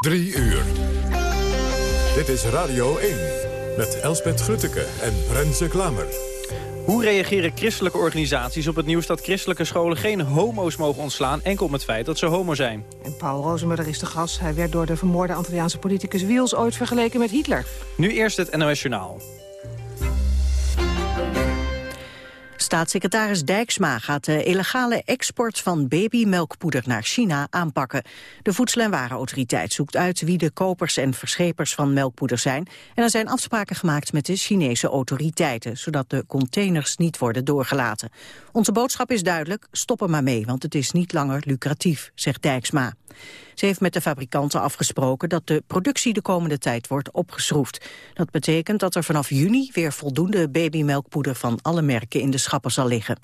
Drie uur. Dit is Radio 1 met Elspet Grutteke en Renze Klammer. Hoe reageren christelijke organisaties op het nieuws dat christelijke scholen geen homo's mogen ontslaan... enkel om het feit dat ze homo zijn? En Paul Rozenmuller is de gast. Hij werd door de vermoorde Antilliaanse politicus Wiels ooit vergeleken met Hitler. Nu eerst het NOS Journaal. Staatssecretaris Dijksma gaat de illegale export van babymelkpoeder naar China aanpakken. De Voedsel- en Warenautoriteit zoekt uit wie de kopers en verschepers van melkpoeder zijn. En er zijn afspraken gemaakt met de Chinese autoriteiten, zodat de containers niet worden doorgelaten. Onze boodschap is duidelijk, stop er maar mee, want het is niet langer lucratief, zegt Dijksma. Ze heeft met de fabrikanten afgesproken dat de productie de komende tijd wordt opgeschroefd. Dat betekent dat er vanaf juni weer voldoende babymelkpoeder van alle merken in de schappen zal liggen.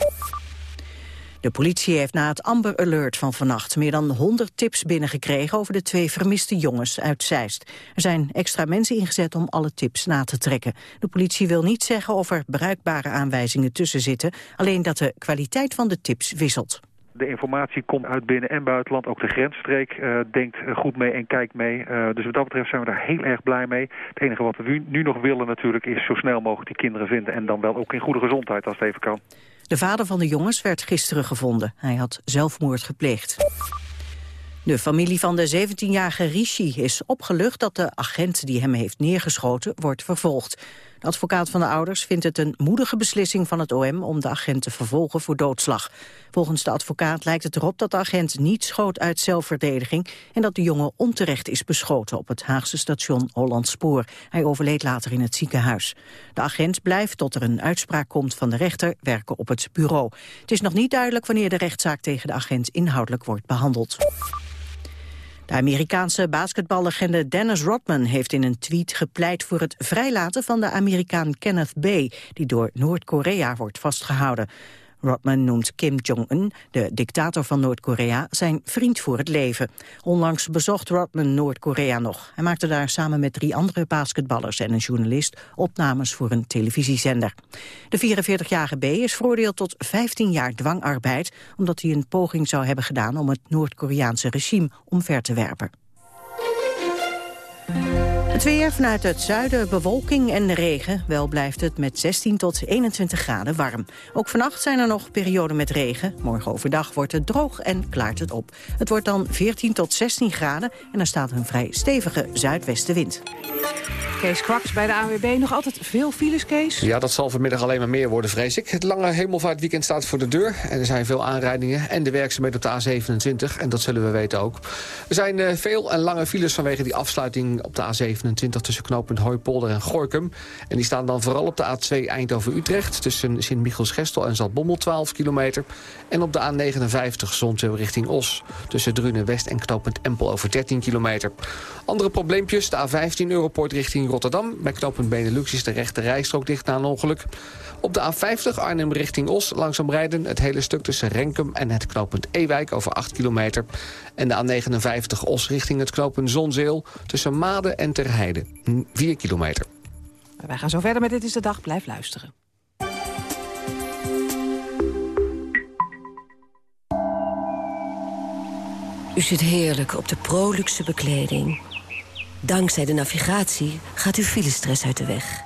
De politie heeft na het Amber Alert van vannacht meer dan 100 tips binnengekregen over de twee vermiste jongens uit Zeist. Er zijn extra mensen ingezet om alle tips na te trekken. De politie wil niet zeggen of er bruikbare aanwijzingen tussen zitten, alleen dat de kwaliteit van de tips wisselt. De informatie komt uit binnen- en buitenland. Ook de grensstreek uh, denkt goed mee en kijkt mee. Uh, dus wat dat betreft zijn we daar heel erg blij mee. Het enige wat we nu nog willen natuurlijk is zo snel mogelijk die kinderen vinden. En dan wel ook in goede gezondheid als het even kan. De vader van de jongens werd gisteren gevonden. Hij had zelfmoord gepleegd. De familie van de 17-jarige Rishi is opgelucht dat de agent die hem heeft neergeschoten wordt vervolgd. De advocaat van de ouders vindt het een moedige beslissing van het OM om de agent te vervolgen voor doodslag. Volgens de advocaat lijkt het erop dat de agent niet schoot uit zelfverdediging en dat de jongen onterecht is beschoten op het Haagse station Hollandspoor. Hij overleed later in het ziekenhuis. De agent blijft tot er een uitspraak komt van de rechter werken op het bureau. Het is nog niet duidelijk wanneer de rechtszaak tegen de agent inhoudelijk wordt behandeld. De Amerikaanse basketballegende Dennis Rodman heeft in een tweet gepleit voor het vrijlaten van de Amerikaan Kenneth Bay, die door Noord-Korea wordt vastgehouden. Rodman noemt Kim Jong-un, de dictator van Noord-Korea, zijn vriend voor het leven. Onlangs bezocht Rodman Noord-Korea nog. Hij maakte daar samen met drie andere basketballers en een journalist opnames voor een televisiezender. De 44-jarige B is veroordeeld tot 15 jaar dwangarbeid, omdat hij een poging zou hebben gedaan om het Noord-Koreaanse regime omver te werpen. Het weer vanuit het zuiden bewolking en regen. Wel blijft het met 16 tot 21 graden warm. Ook vannacht zijn er nog perioden met regen. Morgen overdag wordt het droog en klaart het op. Het wordt dan 14 tot 16 graden en er staat een vrij stevige zuidwestenwind. Kees Kwaks bij de ANWB. Nog altijd veel files, Kees? Ja, dat zal vanmiddag alleen maar meer worden, vrees ik. Het lange hemelvaartweekend staat voor de deur. En er zijn veel aanrijdingen en de werkzaamheden op de A27. En dat zullen we weten ook. Er zijn uh, veel en lange files vanwege die afsluiting op de A27... tussen knooppunt Hooipolder en Gorkum. En die staan dan vooral op de A2 Eindhoven-Utrecht... tussen Sint-Michiels-Gestel en Zaltbommel 12 kilometer. En op de A59 Zonzeel richting Os. Tussen Drunen-West en knooppunt Empel over 13 kilometer. Andere probleempjes, de A15 Europoort richting Rotterdam. Bij knooppunt Benelux is de rechte rijstrook dicht na een ongeluk. Op de A50 Arnhem richting Os langzaam rijden. Het hele stuk tussen Renkum en het knooppunt Ewijk over 8 kilometer. En de A59 Os richting het knooppunt Zonzeel... tussen Maden en Terheide, 4 kilometer. Wij gaan zo verder met Dit is de Dag. Blijf luisteren. U zit heerlijk op de proluxe bekleding. Dankzij de navigatie gaat uw filestress uit de weg.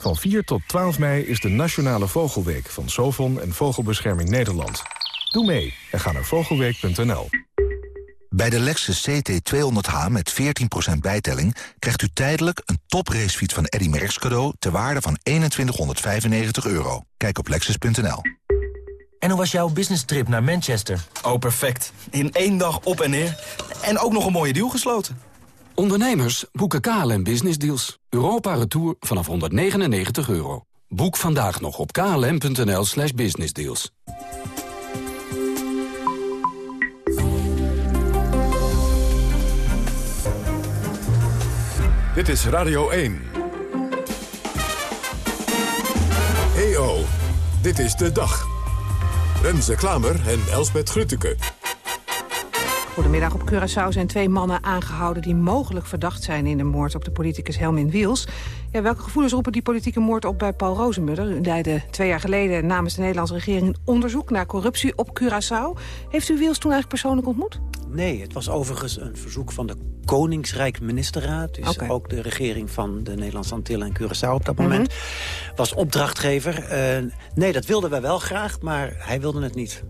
Van 4 tot 12 mei is de Nationale Vogelweek van Sovon en Vogelbescherming Nederland. Doe mee en ga naar vogelweek.nl. Bij de Lexus CT200H met 14% bijtelling krijgt u tijdelijk een topracefiets van Eddy Merckx cadeau ter waarde van 2195 euro. Kijk op lexus.nl. En hoe was jouw business trip naar Manchester? Oh, perfect. In één dag op en neer. En ook nog een mooie deal gesloten. Ondernemers boeken KLM Business Deals. Europa Retour vanaf 199 euro. Boek vandaag nog op klm.nl slash businessdeals. Dit is Radio 1. EO, dit is de dag. Renze Klamer en Elsbet Grutteke. Goedemiddag. Op Curaçao zijn twee mannen aangehouden... die mogelijk verdacht zijn in de moord op de politicus Helmin Wiels. Ja, welke gevoelens roepen die politieke moord op bij Paul Rozenmuller? U leidde twee jaar geleden namens de Nederlandse regering... een onderzoek naar corruptie op Curaçao. Heeft u Wiels toen eigenlijk persoonlijk ontmoet? Nee, het was overigens een verzoek van de Koningsrijk Ministerraad. Dus ook de regering van de Nederlandse Antillen en Curaçao op dat moment. Was opdrachtgever. Eh, nee, dat wilden wij wel graag, maar hij wilde het niet.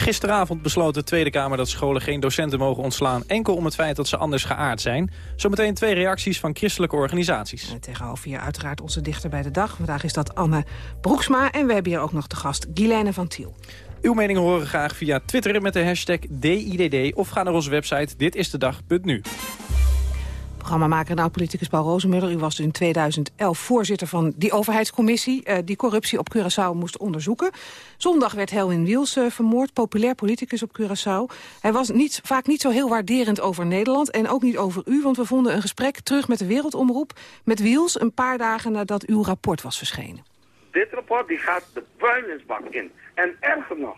Gisteravond besloot de Tweede Kamer dat scholen geen docenten mogen ontslaan... enkel om het feit dat ze anders geaard zijn. Zometeen twee reacties van christelijke organisaties. En tegenover hier uiteraard onze dichter bij de dag. Vandaag is dat Anne Broeksma. En we hebben hier ook nog de gast Guilaine van Tiel. Uw mening horen graag via Twitter met de hashtag DIDD... of ga naar onze website ditistedag.nu. Programmamaker en oud-politicus Paul Rozenmuller. U was in 2011 voorzitter van die overheidscommissie... eh, die corruptie op Curaçao moest onderzoeken. Zondag werd Helwin Wiels eh, vermoord, populair politicus op Curaçao. Hij was niet, vaak niet zo heel waarderend over Nederland... en ook niet over u, want we vonden een gesprek terug met de Wereldomroep... met Wiels een paar dagen nadat uw rapport was verschenen. Dit rapport die gaat de vuilnisbak in. En erger nog,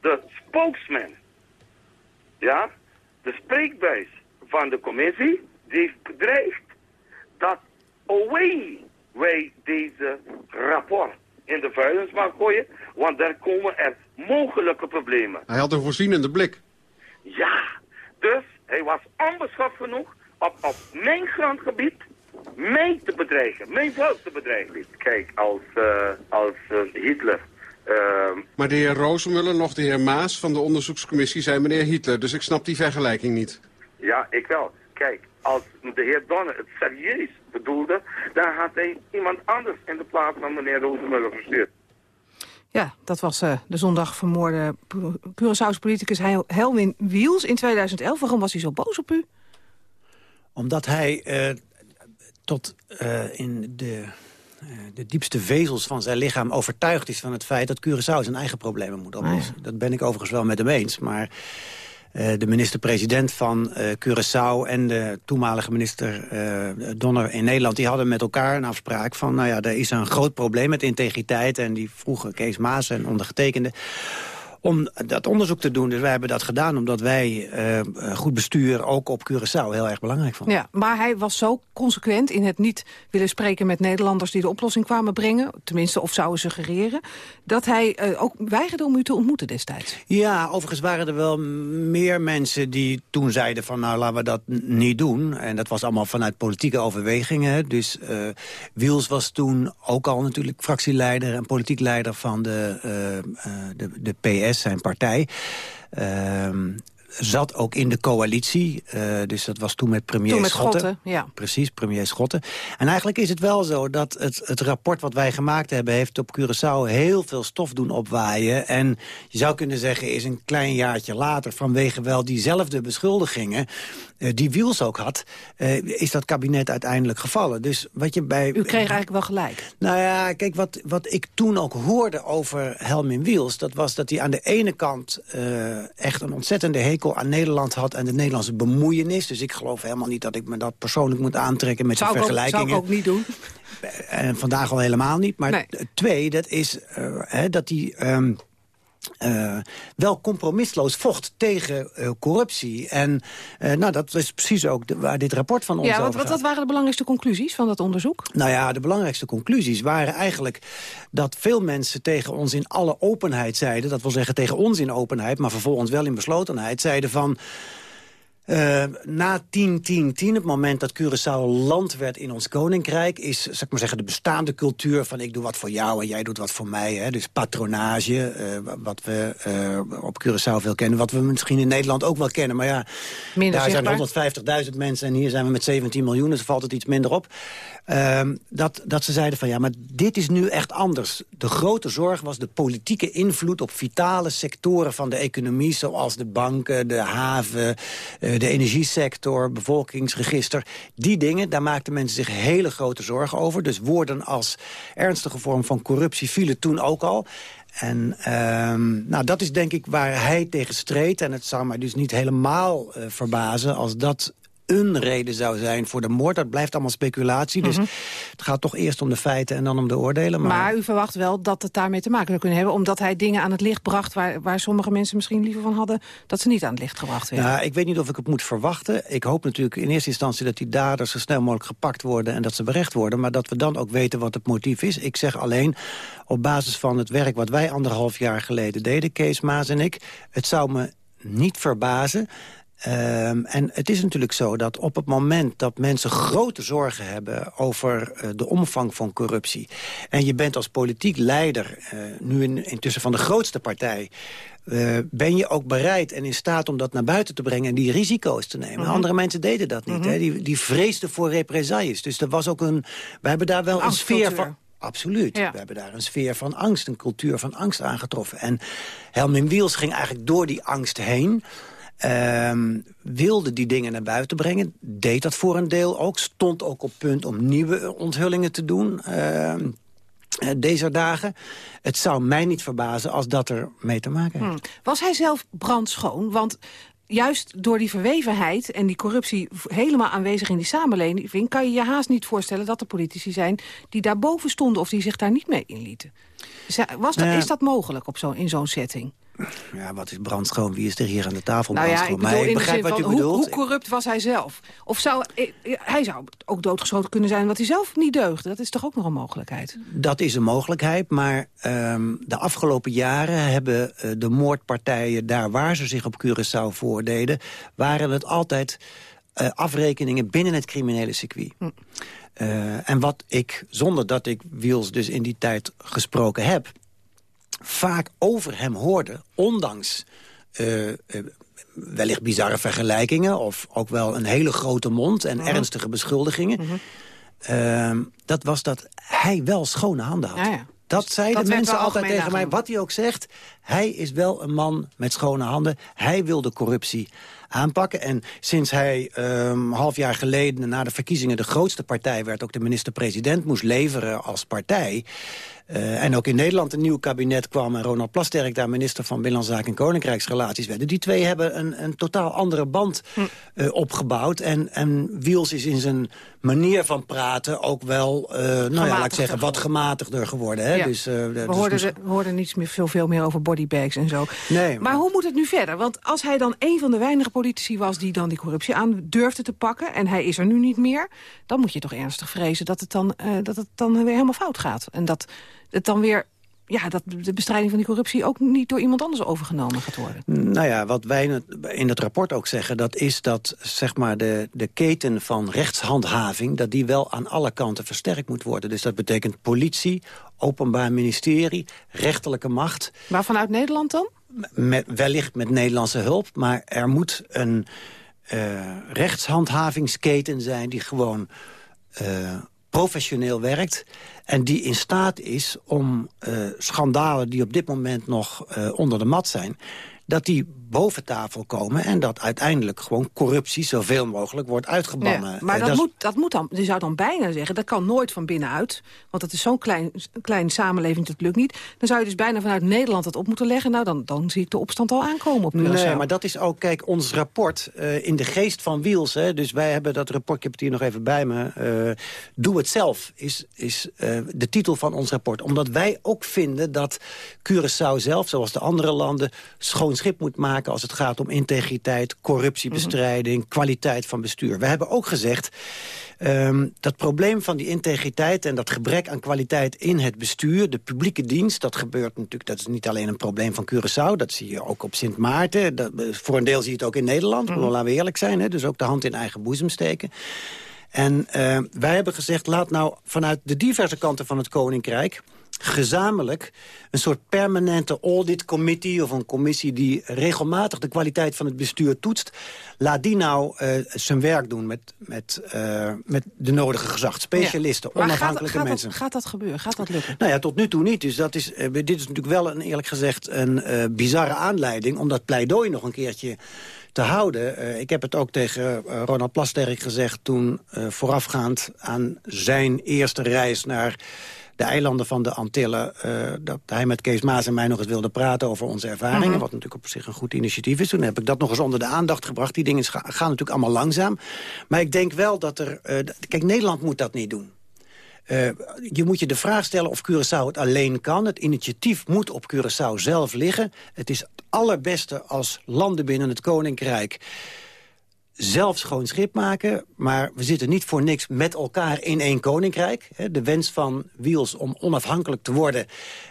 de spokesman, ja, de spreekbuis van de commissie, heeft bedreigd dat away wij deze rapport in de vuilnisbak gooien, want daar komen er mogelijke problemen. Hij had een voorzienende blik. Ja, dus hij was onbeschoft genoeg op, op mijn grondgebied mij te bedreigen, mijn volk te bedreigen. Kijk, als, eh, als eh, Hitler... ehm, Maar de heer Rozenmuller nog de heer Maas van de onderzoekscommissie zei meneer Hitler. Dus ik snap die vergelijking niet. ja, ik wel. Kijk, als de heer Donner het serieus bedoelde... dan had hij iemand anders in de plaats van meneer Rozenmuller gestuurd. Ja, dat was eh, de zondag vermoorde Curaçaose politicus Hel- Helwin Wiels in 2011. Waarom was hij zo boos op u? Omdat hij eh, tot eh, in de, eh, de diepste vezels van zijn lichaam overtuigd is van het feit dat Curaçao zijn eigen problemen moet oplossen. Dat ben ik overigens wel met hem eens, maar de minister-president van eh Curaçao en de toenmalige minister eh, Donner in Nederland... die hadden met elkaar een afspraak van... nou ja, er is een groot probleem met integriteit... en die vroegen Kees Maas en ondergetekende om dat onderzoek te doen. Dus wij hebben dat gedaan omdat wij eh, eh, goed bestuur ook op Curaçao heel erg belangrijk vonden. Ja, maar hij was zo consequent in het niet willen spreken met Nederlanders die de oplossing kwamen brengen, tenminste of zouden suggereren, dat hij eh, ook weigerde om u te ontmoeten destijds. Ja, overigens waren er wel meer mensen die toen zeiden van nou laten we dat niet doen. En dat was allemaal vanuit politieke overwegingen. Dus eh Wiels was toen ook al natuurlijk fractieleider en politiek leider van de, de, de PS, zijn partij. Ehm, zat ook in de coalitie. eh, dus dat was toen met premier Toen met Schotten. Schotten, ja. Precies, premier Schotten. En eigenlijk is het wel zo dat het, het rapport wat wij gemaakt hebben... heeft op Curaçao heel veel stof doen opwaaien. En je zou kunnen zeggen, is een klein jaartje later... vanwege wel diezelfde beschuldigingen die Wiels ook had... eh, is dat kabinet uiteindelijk gevallen. Dus wat je bij... U kreeg eigenlijk wel gelijk. Nou ja, kijk, wat, wat ik toen ook hoorde over Helmin Wiels... dat was dat hij aan de ene kant eh, echt een ontzettende hekel aan Nederland had... en de Nederlandse bemoeienis. Dus ik geloof helemaal niet dat ik me dat persoonlijk moet aantrekken... met Zou die ik, ook, vergelijkingen. zou ik ook niet doen. En vandaag al helemaal niet. Maar Nee. twee, dat is eh, hè, dat hij... ehm, eh, wel compromisloos vocht tegen eh, corruptie. En eh, nou, dat is precies ook de- waar dit rapport van ons Ja, over wat, wat waren de belangrijkste conclusies van dat onderzoek? Nou ja, de belangrijkste conclusies waren eigenlijk dat veel mensen tegen ons in alle openheid zeiden... dat wil zeggen tegen ons in openheid, maar vervolgens wel in beslotenheid... zeiden van... eh, na 10, 10, 10, het moment dat Curaçao land werd in ons koninkrijk... is, zeg maar zeggen, de bestaande cultuur van ik doe wat voor jou en jij doet wat voor mij. Hè? Dus patronage, eh, wat we eh, op Curaçao veel kennen. Wat we misschien in Nederland ook wel kennen. Maar ja, Minder daar zijn 150.000 mensen en hier zijn we met 17 miljoen. Dus valt het iets minder op. Ehm, dat, dat ze zeiden van ja, maar dit is nu echt anders. De grote zorg was de politieke invloed op vitale sectoren van de economie... zoals de banken, de haven, de energiesector, bevolkingsregister. Die dingen, daar maakten mensen zich hele grote zorgen over. Dus woorden als ernstige vorm van corruptie vielen toen ook al... En ehm, nou, dat is denk ik waar hij tegen streed. En het zou mij dus niet helemaal eh, verbazen als dat een reden zou zijn voor de moord. Dat blijft allemaal speculatie. Dus Mhm. het gaat toch eerst om de feiten en dan om de oordelen. Maar, Maar u verwacht wel dat het daarmee te maken zou kunnen hebben... omdat hij dingen aan het licht bracht waar, waar sommige mensen misschien liever van hadden... dat ze niet aan het licht gebracht werden. Nou, ik weet niet of ik het moet verwachten. Ik hoop natuurlijk in eerste instantie dat die daders zo snel mogelijk gepakt worden... en dat ze berecht worden, maar dat we dan ook weten wat het motief is. Ik zeg alleen, op basis van het werk wat wij anderhalf jaar geleden deden... Kees Maas en ik, het zou me niet verbazen... Ehm, en het is natuurlijk zo dat op het moment dat mensen grote zorgen hebben... over eh, de omvang van corruptie... en je bent als politiek leider, eh, nu in, intussen van de grootste partij... eh, ben je ook bereid en in staat om dat naar buiten te brengen... en die risico's te nemen. Mhm. Andere mensen deden dat niet. Mhm. hè? Die, die vreesden voor represailles. Dus er was ook een... We hebben daar wel een sfeer van... Absoluut. Ja. We hebben daar een sfeer van angst, een cultuur van angst aangetroffen. En Helmin Wiels ging eigenlijk door die angst heen... Ehm, wilde die dingen naar buiten brengen. Deed dat voor een deel ook. Stond ook op punt om nieuwe onthullingen te doen. ehm, eh, deze dagen. Het zou mij niet verbazen als dat er mee te maken heeft. Hmm. Was hij zelf brandschoon? Want juist door die verwevenheid en die corruptie helemaal aanwezig in die samenleving... kan je je haast niet voorstellen dat er politici zijn die daarboven stonden... of die zich daar niet mee inlieten. Was dat, Nou ja. Is dat mogelijk op zo, in zo'n setting? Ja, wat is brandschoon? Wie is er hier aan de tafel Nou ja, ik bedoel maar ik begrijp wat van, u hoe, bedoelt. hoe corrupt was hij zelf? Of zou, eh, eh, hij zou ook doodgeschoten kunnen zijn omdat hij zelf niet deugde. Dat is toch ook nog een mogelijkheid? Dat is een mogelijkheid, maar ehm, de afgelopen jaren hebben eh, de moordpartijen... daar waar ze zich op Curaçao voordeden... waren het altijd afrekeningen binnen het criminele circuit. Eh, en wat ik, zonder dat ik Wiels dus in die tijd gesproken heb... vaak over hem hoorde, ondanks... eh, eh, wellicht bizarre vergelijkingen... of ook wel een hele grote mond en Mhm. ernstige beschuldigingen... Ehm, dat was dat hij wel schone handen had. Ja, ja. Dat zeiden dat werd mensen altijd tegen mij. Wat hij ook zegt, hij is wel een man met schone handen. Hij wil de corruptie aanpakken. En sinds hij um, half jaar geleden na de verkiezingen de grootste partij werd... ook de minister-president moest leveren als partij... Uh, en ook in Nederland een nieuw kabinet kwam... en Ronald Plasterk daar minister van Binnenlandse Zaken en Koninkrijksrelaties werd. Die twee hebben een, een totaal andere band uh, opgebouwd. En, en Wiels is in zijn manier van praten ook wel, uh, nou ja, laat ik zeggen, wat gematigder geworden. Hè? Ja. Dus, we, hoorden de, we hoorden niets meer, veel, veel meer over bodybags en zo. Nee, maar... maar hoe moet het nu verder? Want als hij dan een van de weinige politici was... die dan die corruptie aan durfde te pakken... en hij is er nu niet meer... dan moet je toch ernstig vrezen dat het dan, dat het dan weer helemaal fout gaat. En dat het dan weer ja, dat de bestrijding van die corruptie ook niet door iemand anders overgenomen gaat worden. Nou ja, wat wij in het rapport ook zeggen... dat is dat zeg maar, de, de keten van rechtshandhaving... dat die wel aan alle kanten versterkt moet worden. Dus dat betekent politie, openbaar ministerie, rechterlijke macht. Maar vanuit Nederland dan? Met, wellicht met Nederlandse hulp, maar er moet een uh, rechtshandhavingsketen zijn... die gewoon uh, professioneel werkt... en die in staat is om uh, schandalen die op dit moment nog uh, onder de mat zijn... dat die boven tafel komen en dat uiteindelijk gewoon corruptie zoveel mogelijk wordt uitgebannen. Maar dat, dat, moet, dat moet dan, je zou dan bijna zeggen, dat kan nooit van binnenuit. Want het is zo'n klein, klein samenleving, dat lukt niet. Dan zou je dus bijna vanuit Nederland het op moeten leggen. Nou, dan, dan zie ik de opstand al aankomen op Curaçao. Nee, maar dat is ook, kijk, ons rapport uh, in de geest van Wiels. Hè, dus wij hebben dat rapport, ik heb het hier nog even bij me. Uh, Doe het zelf is, is uh, de titel van ons rapport. Omdat wij ook vinden dat Curaçao zelf, zoals de andere landen... schoon schip moet maken als het gaat om integriteit, corruptiebestrijding... Mm -hmm. kwaliteit van bestuur. We hebben ook gezegd... Um, dat probleem van die integriteit en dat gebrek aan kwaliteit in het bestuur... de publieke dienst, dat gebeurt natuurlijk... dat is niet alleen een probleem van Curaçao, dat zie je ook op Sint Maarten. Dat, voor een deel zie je het ook in Nederland, mm -hmm. laten we eerlijk zijn. Hè, dus ook de hand in eigen boezem steken. En uh, wij hebben gezegd, laat nou vanuit de diverse kanten van het Koninkrijk gezamenlijk een soort permanente audit committee... of een commissie die regelmatig de kwaliteit van het bestuur toetst... laat die nou uh, zijn werk doen met, met, uh, met de nodige gezagspecialisten, ja. onafhankelijke gaat, gaat mensen. Dat, gaat dat gebeuren? Gaat dat lukken? Nou ja, tot nu toe niet. Dus dat is, uh, dit is natuurlijk wel een, eerlijk gezegd een bizarre aanleiding... om dat pleidooi nog een keertje te houden. Uh, ik heb het ook tegen uh, Ronald Plasterk gezegd... toen uh, voorafgaand aan zijn eerste reis naar de eilanden van de Antillen... dat hij met Kees Maas en mij nog eens wilde praten over onze ervaringen. Mhm. Wat natuurlijk op zich een goed initiatief is. Toen heb ik dat nog eens onder de aandacht gebracht. Die dingen gaan, natuurlijk allemaal langzaam. Maar ik denk wel dat er... kijk, Nederland moet dat niet doen. Uh, je moet je de vraag stellen of Curaçao het alleen kan. Het initiatief moet op Curaçao zelf liggen. Het is het allerbeste als landen binnen het Koninkrijk zelf schoon schip maken. Maar we zitten niet voor niks met elkaar in één koninkrijk. De wens van Wiels om onafhankelijk te worden...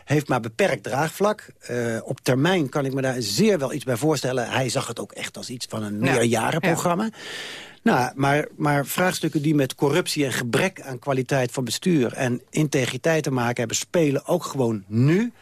heeft maar beperkt draagvlak. Uh, op termijn kan ik me daar zeer wel iets bij voorstellen. Hij zag het ook echt als iets van een meerjarenprogramma. Ja. Nou, maar, maar vraagstukken die met corruptie en gebrek aan kwaliteit van bestuur... en integriteit te maken hebben, spelen ook gewoon nu...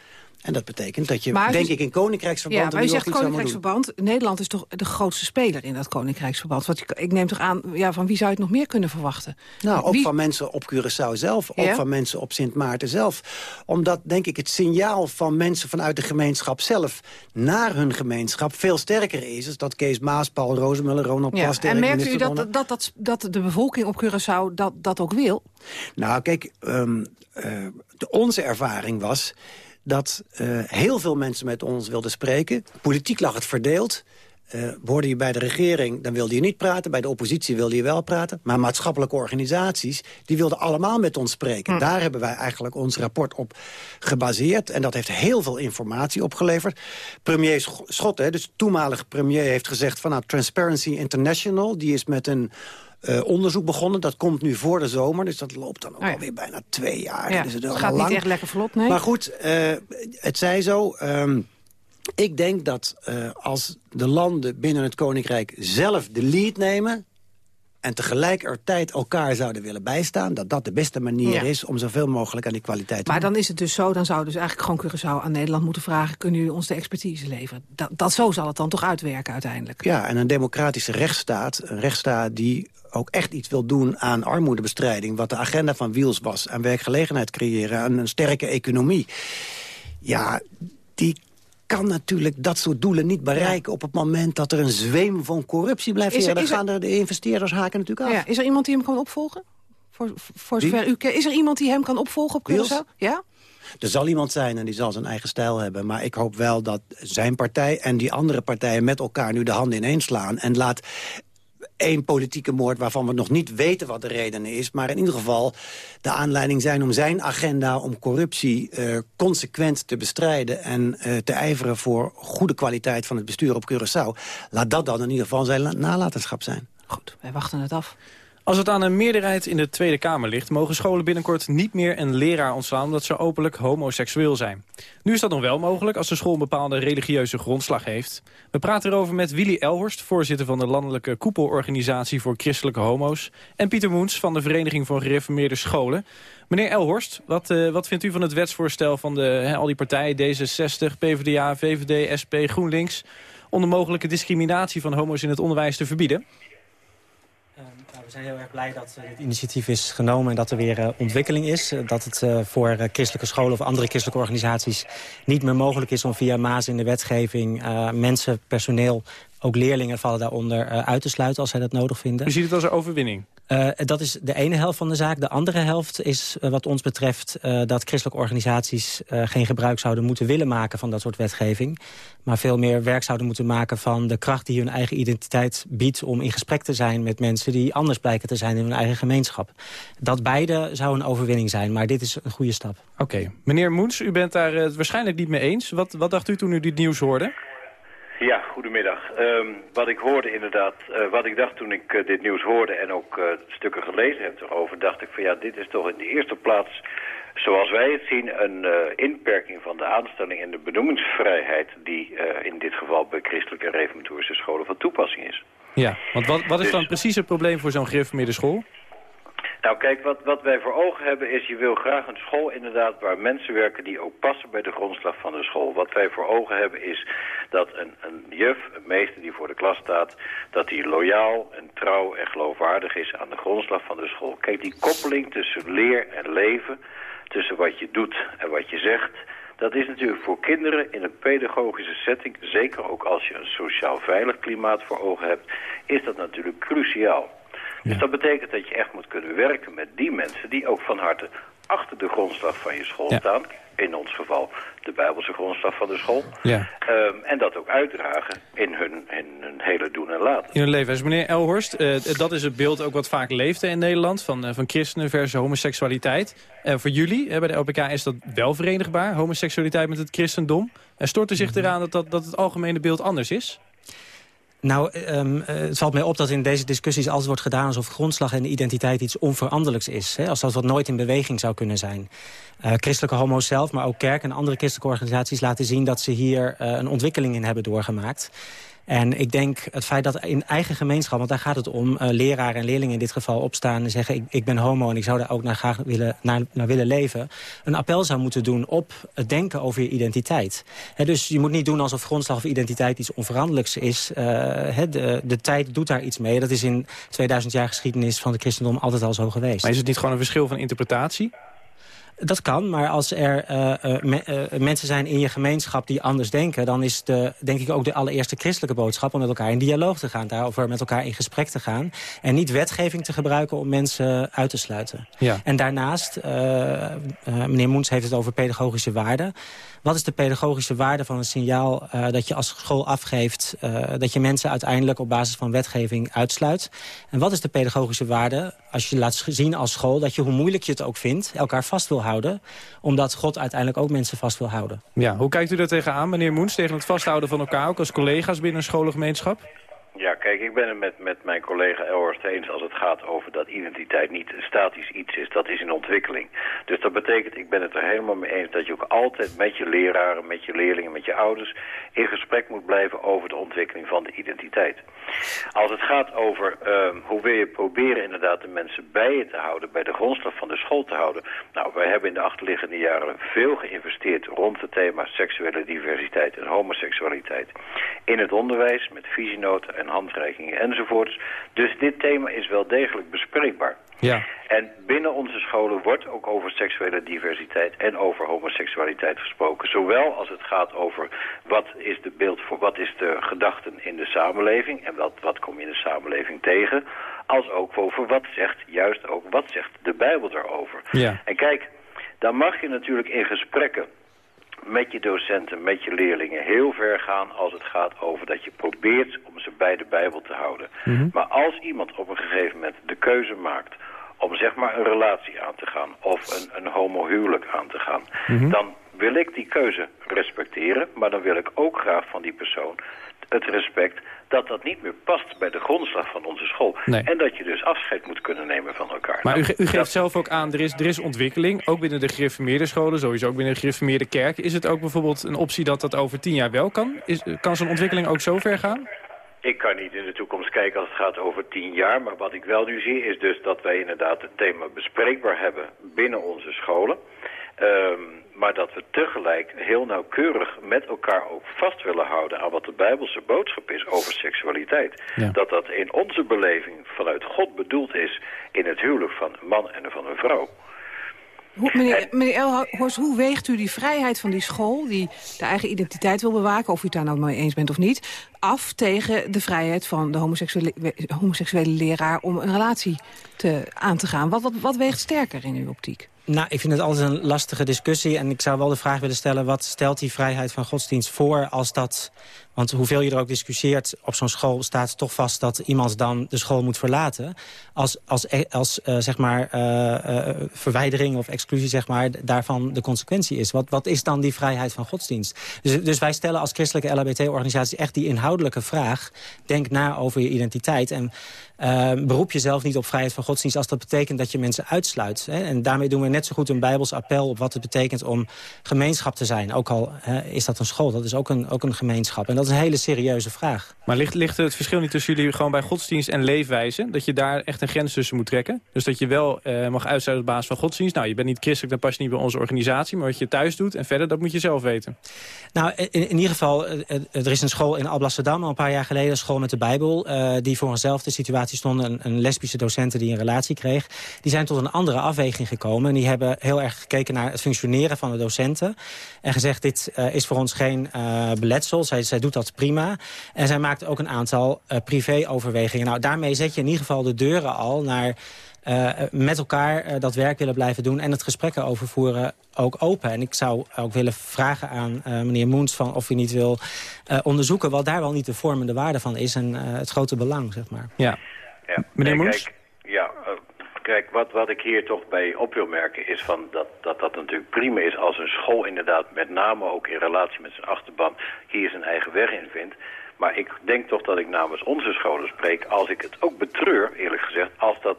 En dat betekent dat je, Maar denk ik, in koninkrijksverband... Ja, maar u zegt. Koninkrijksverband. Nederland is toch de grootste speler in dat Koninkrijksverband. Want ik, ik neem toch aan, ja, van wie zou je het nog meer kunnen verwachten? Nou, ook Wie- van mensen op Curaçao zelf, ook van mensen op Sint Maarten zelf. Omdat, denk ik, het signaal van mensen vanuit de gemeenschap zelf... naar hun gemeenschap veel sterker is... is dat Kees Maas, Paul Rozemuller, Ronald Ja. Plasterk... En merkt u dat, dat, dat de bevolking op Curaçao dat, dat ook wil? Nou, kijk, ehm, eh, de, onze ervaring was dat eh, heel veel mensen met ons wilden spreken. Politiek lag het verdeeld. Hoorde je bij de regering, dan wilde je niet praten. Bij de oppositie wilde je wel praten. Maar maatschappelijke organisaties, die wilden allemaal met ons spreken. Daar hebben wij eigenlijk ons rapport op gebaseerd. En dat heeft heel veel informatie opgeleverd. Premier Sch- Schot, hè, dus toenmalige premier, heeft gezegd... van nou, Transparency International, die is met een... eh, onderzoek begonnen. Dat komt nu voor de zomer, dus dat loopt dan ook alweer bijna twee jaar. Ja, Dus het gaat niet echt lekker vlot, nee. Maar goed, eh, het zij zo. ehm, ik denk dat eh, als de landen binnen het Koninkrijk zelf de lead nemen... en tegelijkertijd elkaar zouden willen bijstaan... dat dat de beste manier Ja. is om zoveel mogelijk aan die kwaliteit te Maar dan is het dus zo, dan zou dus eigenlijk gewoon Curaçao aan Nederland moeten vragen... kunnen jullie ons de expertise leveren? Dat, dat zo zal het dan toch uitwerken uiteindelijk? Ja, en een democratische rechtsstaat, een rechtsstaat die ook echt iets wil doen aan armoedebestrijding... wat de agenda van Wiels was, aan werkgelegenheid creëren... aan een sterke economie. Ja, die kan natuurlijk dat soort doelen niet bereiken... op het moment dat er een zweem van corruptie blijft Is er-. Dan er- gaan de, de investeerders haken natuurlijk af. Ja, is er iemand die hem kan opvolgen? Voor, voor zover u Is er iemand die hem kan opvolgen op? Curaçao? Ja? Er zal iemand zijn en die zal zijn eigen stijl hebben. Maar ik hoop wel dat zijn partij en die andere partijen met elkaar nu de handen ineens slaan. En laat één politieke moord waarvan we nog niet weten wat de reden is... maar in ieder geval de aanleiding zijn om zijn agenda... om corruptie eh, consequent te bestrijden en eh, te ijveren... voor goede kwaliteit van het bestuur op Curaçao. Laat dat dan in ieder geval zijn la- nalatenschap zijn. Goed, wij wachten het af. Als het aan een meerderheid in de Tweede Kamer ligt... mogen scholen binnenkort niet meer een leraar ontslaan... omdat ze openlijk homoseksueel zijn. Nu is dat nog wel mogelijk als de school een bepaalde religieuze grondslag heeft. We praten erover met Willy Elhorst... voorzitter van de landelijke koepelorganisatie voor christelijke homo's... en Pieter Moens van de Vereniging van Gereformeerde Scholen. Meneer Elhorst, wat, eh, wat vindt u van het wetsvoorstel van de, al die partijen... D66, PvdA, VVD, SP, GroenLinks... om de mogelijke discriminatie van homo's in het onderwijs te verbieden? We zijn heel erg blij dat eh, dit initiatief is genomen en dat er weer eh, ontwikkeling is. Eh, dat het voor christelijke scholen of andere christelijke organisaties niet meer mogelijk is om via maas in de wetgeving mensen, personeel, ook leerlingen vallen daaronder eh, uit te sluiten als zij dat nodig vinden. U ziet het als een overwinning? Eh, dat is de ene helft van de zaak. De andere helft is eh, wat ons betreft dat christelijke organisaties geen gebruik zouden moeten willen maken van dat soort wetgeving. Maar veel meer werk zouden moeten maken van de kracht die hun eigen identiteit biedt om in gesprek te zijn met mensen die anders blijken te zijn in hun eigen gemeenschap. Dat beide zou een overwinning zijn, maar dit is een goede stap. Oké. Meneer Moens, u bent daar het waarschijnlijk niet mee eens. Wat, wat dacht u toen u dit nieuws hoorde? Ja, goedemiddag. Ehm, wat ik hoorde inderdaad, eh, wat ik dacht toen ik eh, dit nieuws hoorde en ook eh, stukken gelezen heb erover, dacht ik van ja, dit is toch in de eerste plaats, zoals wij het zien, een inperking van de aanstelling en de benoemingsvrijheid die in dit geval bij christelijke reformatorische scholen van toepassing is. Ja, want wat, wat is Dus- dan precies het probleem voor zo'n gereformeerde school? Nou kijk, wat, wat wij voor ogen hebben is, je wil graag een school inderdaad waar mensen werken die ook passen bij de grondslag van de school. Wat wij voor ogen hebben is dat een, een juf, een meester die voor de klas staat, dat die loyaal en trouw en geloofwaardig is aan de grondslag van de school. Kijk, die koppeling tussen leer en leven, tussen wat je doet en wat je zegt, Dat is natuurlijk voor kinderen in een pedagogische setting, zeker ook als je een sociaal veilig klimaat voor ogen hebt, is dat natuurlijk cruciaal. Dus dat betekent dat je echt moet kunnen werken met die mensen die ook van harte achter de grondslag van je school staan. In ons geval de Bijbelse grondslag van de school. Ja. Ehm, en dat ook uitdragen in hun, in hun hele doen en laten. In hun leven. Dus meneer Elhorst, uh, dat is het beeld ook wat vaak leeft in Nederland... van, uh, van christenen versus homoseksualiteit. Uh, voor jullie, bij de LPK, is dat wel verenigbaar, homoseksualiteit met het christendom? En stort u zich Mhm. eraan dat, dat, dat het algemene beeld anders is? Nou, um, het valt mij op dat in deze discussies altijd wordt gedaan... alsof grondslag en identiteit iets onveranderlijks is. Hè? Alsof dat nooit in beweging zou kunnen zijn. Uh, christelijke homo's zelf, maar ook kerk en andere christelijke organisaties... laten zien dat ze hier uh, een ontwikkeling in hebben doorgemaakt. En ik denk het feit dat in eigen gemeenschap, want daar gaat het om... Uh, leraren en leerlingen in dit geval opstaan en zeggen... Ik, ik ben homo en ik zou daar ook naar graag willen, naar, naar willen leven... een appel zou moeten doen op het denken over je identiteit. Dus je moet niet doen alsof grondslag of identiteit iets onveranderlijks is. He, de, de tijd doet daar iets mee. Dat is in 2000 jaar geschiedenis van het christendom altijd al zo geweest. Maar is het niet gewoon een verschil van interpretatie? Dat kan, maar als er uh, me, uh, mensen zijn in je gemeenschap die anders denken... dan is de, denk ik ook de allereerste christelijke boodschap... om met elkaar in dialoog te gaan, daarover met elkaar in gesprek te gaan... en niet wetgeving te gebruiken om mensen uit te sluiten. Ja. En daarnaast, meneer Moens heeft het over pedagogische waarden... Wat is de pedagogische waarde van een signaal dat je als school afgeeft... Dat je mensen uiteindelijk op basis van wetgeving uitsluit? En wat is de pedagogische waarde als je laat zien als school... dat je, hoe moeilijk je het ook vindt, elkaar vast wil houden... omdat God uiteindelijk ook mensen vast wil houden? Ja, hoe kijkt u daar tegenaan, meneer Moens, tegen het vasthouden van elkaar... ook als collega's binnen een scholengemeenschap? Ja, kijk, ik ben het met, met mijn collega Elhorst eens als het gaat over dat identiteit niet een statisch iets is. Dat is een ontwikkeling. Dus dat betekent, ik ben het er helemaal mee eens dat je ook altijd met je leraren, met je leerlingen, met je ouders in gesprek moet blijven over de ontwikkeling van de identiteit. Als het gaat over uh, hoe wil je proberen inderdaad de mensen bij je te houden, bij de grondslag van de school te houden. Nou, wij hebben in de achterliggende jaren veel geïnvesteerd rond het thema seksuele diversiteit en homoseksualiteit. In het onderwijs met visienoten en handreikingen enzovoorts. Dus dit thema is wel degelijk bespreekbaar. Ja. En binnen onze scholen wordt ook over seksuele diversiteit en over homoseksualiteit gesproken. Zowel als het gaat over wat is de beeld voor, wat is de gedachten in de samenleving en wat, wat kom je in de samenleving tegen. Als ook over wat zegt, juist ook wat zegt de Bijbel daarover. Ja. En kijk, dan mag je natuurlijk in gesprekken met je docenten, met je leerlingen heel ver gaan als het gaat over dat je probeert om ze bij de Bijbel te houden. Mhm. Mm -hmm. Maar als iemand op een gegeven moment de keuze maakt om zeg maar een relatie aan te gaan of een, een homohuwelijk aan te gaan, Mhm. mm -hmm. dan wil ik die keuze respecteren, maar dan wil ik ook graag van die persoon het respect dat dat niet meer past bij de grondslag van onze school. Nee. En dat je dus afscheid moet kunnen nemen van elkaar. Maar u, Nou, ge- u geeft dat- zelf ook aan, er is, er is ontwikkeling, ook binnen de gereformeerde scholen, sowieso ook binnen de gereformeerde kerk. Is het ook bijvoorbeeld een optie dat dat over tien jaar wel kan? Is, kan zo'n ontwikkeling ook zo ver gaan? Ik kan niet in de toekomst kijken als het gaat over tien jaar. Maar wat ik wel nu zie is dus dat wij inderdaad het thema bespreekbaar hebben binnen onze scholen. Ehm, maar dat we tegelijk heel nauwkeurig met elkaar ook vast willen houden aan wat de Bijbelse boodschap is over seksualiteit. Ja. Dat dat in onze beleving vanuit God bedoeld is in het huwelijk van een man en van een vrouw. Hoe, meneer, meneer Elhorst, hoe weegt u die vrijheid van die school... die de eigen identiteit wil bewaken, of u het daar nou mee eens bent of niet... af tegen de vrijheid van de homoseksuele, homoseksuele leraar... om een relatie te, aan te gaan? Wat, wat, wat weegt sterker in uw optiek? Nou, ik vind het altijd een lastige discussie. En ik zou wel de vraag willen stellen... wat stelt die vrijheid van godsdienst voor als dat... Want hoeveel je er ook discussieert op zo'n school... staat toch vast dat iemand dan de school moet verlaten. Als, als, als uh, zeg maar, uh, uh, verwijdering of exclusie zeg maar, daarvan de consequentie is. Wat, wat is dan die vrijheid van godsdienst? Dus, dus wij stellen als christelijke LHBT-organisatie echt die inhoudelijke vraag. Denk na over je identiteit. En beroep jezelf niet op vrijheid van godsdienst... als dat betekent dat je mensen uitsluit. Hè? En daarmee doen we net zo goed een bijbels appel... op wat het betekent om gemeenschap te zijn. Ook al is dat een school, dat is ook een, ook een gemeenschap. Is een hele serieuze vraag. Maar ligt, ligt het verschil niet tussen jullie gewoon bij godsdienst en leefwijze? Dat je daar echt een grens tussen moet trekken? Dus dat je wel uh, mag uitsluiten op basis van godsdienst. Nou, je bent niet christelijk, dan pas je niet bij onze organisatie. Maar wat je thuis doet en verder, dat moet je zelf weten. Nou, in, in ieder geval, er is een school in Alblasserdam al een paar jaar geleden een school met de Bijbel... Uh, die voor eenzelfde situatie stonden, een, een, lesbische docenten die een relatie kreeg. Die zijn tot een andere afweging gekomen. En die hebben heel erg gekeken naar het functioneren van de docenten. En gezegd, dit uh, is voor ons geen beletsel. Zij, zij doet dat prima. En zij maakt ook een aantal privé-overwegingen. Nou, daarmee zet je in ieder geval de deuren al naar... Uh, met elkaar uh, dat werk willen blijven doen... en het gesprek erover voeren ook open. En ik zou ook willen vragen aan uh, meneer Moens... Van of hij niet wil onderzoeken wat daar wel niet de vormende waarde van is... en het grote belang, zeg maar. Ja, ja. meneer Moens? Kijk, kijk, wat, wat ik hier toch bij op wil merken... is van dat, dat dat natuurlijk prima is als een school inderdaad... met name ook in relatie met zijn achterban... hier zijn eigen weg in vindt... Maar ik denk toch dat ik namens onze scholen spreek... als ik het ook betreur, eerlijk gezegd... als dat,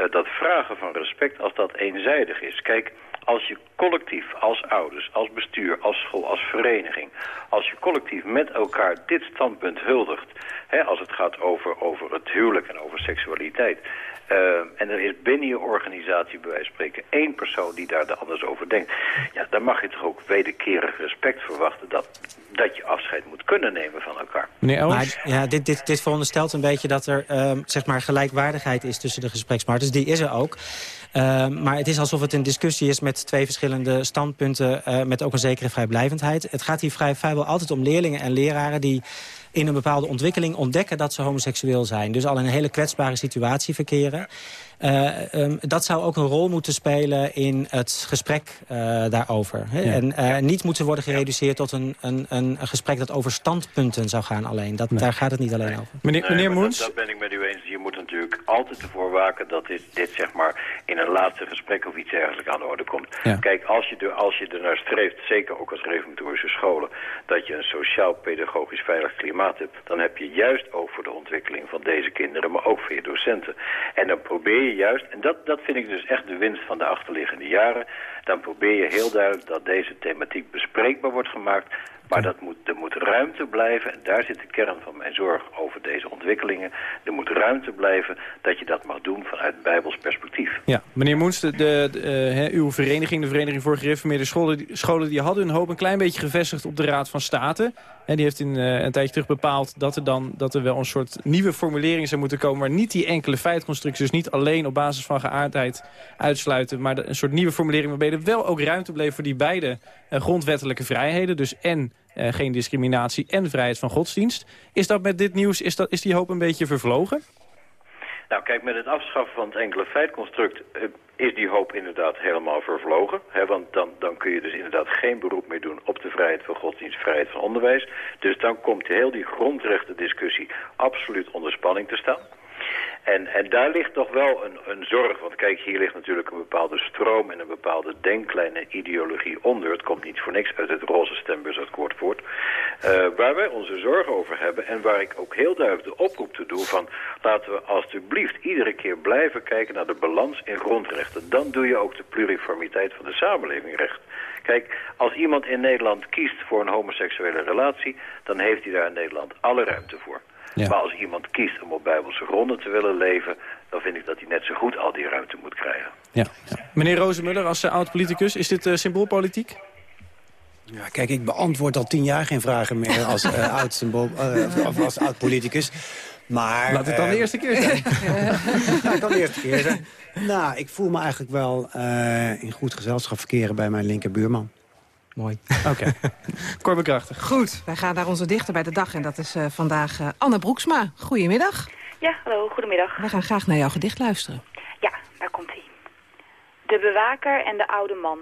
uh, dat vragen van respect, als dat eenzijdig is. Kijk, als je collectief, als ouders, als bestuur, als school, als vereniging... als je collectief met elkaar dit standpunt huldigt... Hè, als het gaat over, over het huwelijk en over seksualiteit... Uh, en er is binnen je organisatie bij wijze van spreken één persoon die daar anders over denkt. Ja, dan mag je toch ook wederkerig respect verwachten dat, dat je afscheid moet kunnen nemen van elkaar. Meneer maar, ja, dit, dit, dit veronderstelt een beetje dat er uh, zeg maar gelijkwaardigheid is tussen de gesprekspartners. Die is er ook. Uh, maar het is alsof het een discussie is met twee verschillende standpunten... Uh, met ook een zekere vrijblijvendheid. Het gaat hier vrij, vrijwel altijd om leerlingen en leraren... die in een bepaalde ontwikkeling ontdekken dat ze homoseksueel zijn. Dus al in een hele kwetsbare situatie verkeren. Uh, um, dat zou ook een rol moeten spelen in het gesprek uh, daarover. Hè? Ja. En uh, niet moeten worden gereduceerd tot een, een, een gesprek dat over standpunten zou gaan alleen. Dat, nee. Daar gaat het niet alleen over. Meneer, meneer nee, Moens? Dat, dat, ben ik met u eens. Je moet natuurlijk altijd ervoor waken dat dit, dit zeg maar in een laatste gesprek of iets dergelijks aan de orde komt. Ja. Kijk, als je, er, als je er naar streeft, zeker ook als reformatorische scholen, dat je een sociaal-pedagogisch veilig klimaat hebt, dan heb je juist ook voor de ontwikkeling van deze kinderen, maar ook voor je docenten. En dan probeer je juist, en dat, dat vind ik dus echt de winst van de achterliggende jaren... dan probeer je heel duidelijk dat deze thematiek bespreekbaar wordt gemaakt... Maar dat moet, er moet ruimte blijven, en daar zit de kern van mijn zorg over deze ontwikkelingen. Er moet ruimte blijven dat je dat mag doen vanuit Bijbels perspectief. Ja, meneer Moens, de, uh, uw vereniging, de Vereniging voor Gereformeerde Scholen, die, scholen, die hadden hun hoop een klein beetje gevestigd op de Raad van State. En die heeft in, uh, een tijdje terug bepaald dat er dan dat er wel een soort nieuwe formulering zou moeten komen... waar niet die enkele feitconstructies, dus niet alleen op basis van geaardheid uitsluiten... maar een soort nieuwe formulering waarbij er wel ook ruimte bleef voor die beide uh, grondwettelijke vrijheden. Dus en uh, geen discriminatie en vrijheid van godsdienst. Is dat met dit nieuws, is, dat, is die hoop een beetje vervlogen? Nou kijk, met het afschaffen van het enkele feitconstruct uh, is die hoop inderdaad helemaal vervlogen. Hè, want dan, dan kun je dus inderdaad geen beroep meer doen op de vrijheid van godsdienst, vrijheid van onderwijs. Dus dan komt heel die grondrechtendiscussie absoluut onder spanning te staan. En, en daar ligt toch wel een, een zorg, want kijk, hier ligt natuurlijk een bepaalde stroom en een bepaalde denklijn en ideologie onder. Het komt niet voor niks uit het roze stembusakkoord voort. Uh, waar wij onze zorgen over hebben en waar ik ook heel duidelijk de oproep te doe van laten we alstublieft iedere keer blijven kijken naar de balans in grondrechten. Dan doe je ook de pluriformiteit van de samenleving recht. Kijk, als iemand in Nederland kiest voor een homoseksuele relatie, dan heeft hij daar in Nederland alle ruimte voor. Ja. Maar als iemand kiest om op bijbelse gronden te willen leven... dan vind ik dat hij net zo goed al die ruimte moet krijgen. Ja. Meneer Rozemuller, als uh, oud-politicus, is dit uh, symboolpolitiek? Ja, kijk, ik beantwoord al tien jaar geen vragen meer als uh, oud-symbool, of als oud-politicus. Maar, Laat het dan de eerste keer zijn. Laat het dan de eerste keer zijn. Nou, ik voel me eigenlijk wel in goed gezelschap verkeren bij mijn linkerbuurman. Mooi. Oké. Okay. Korbekrachtig. Goed, wij gaan naar onze dichter bij de dag. En dat is uh, vandaag uh, Anne Broeksma. Goedemiddag. Ja, hallo, goedemiddag. We gaan graag naar jouw gedicht luisteren. Ja, daar komt hij. De bewaker en de oude man.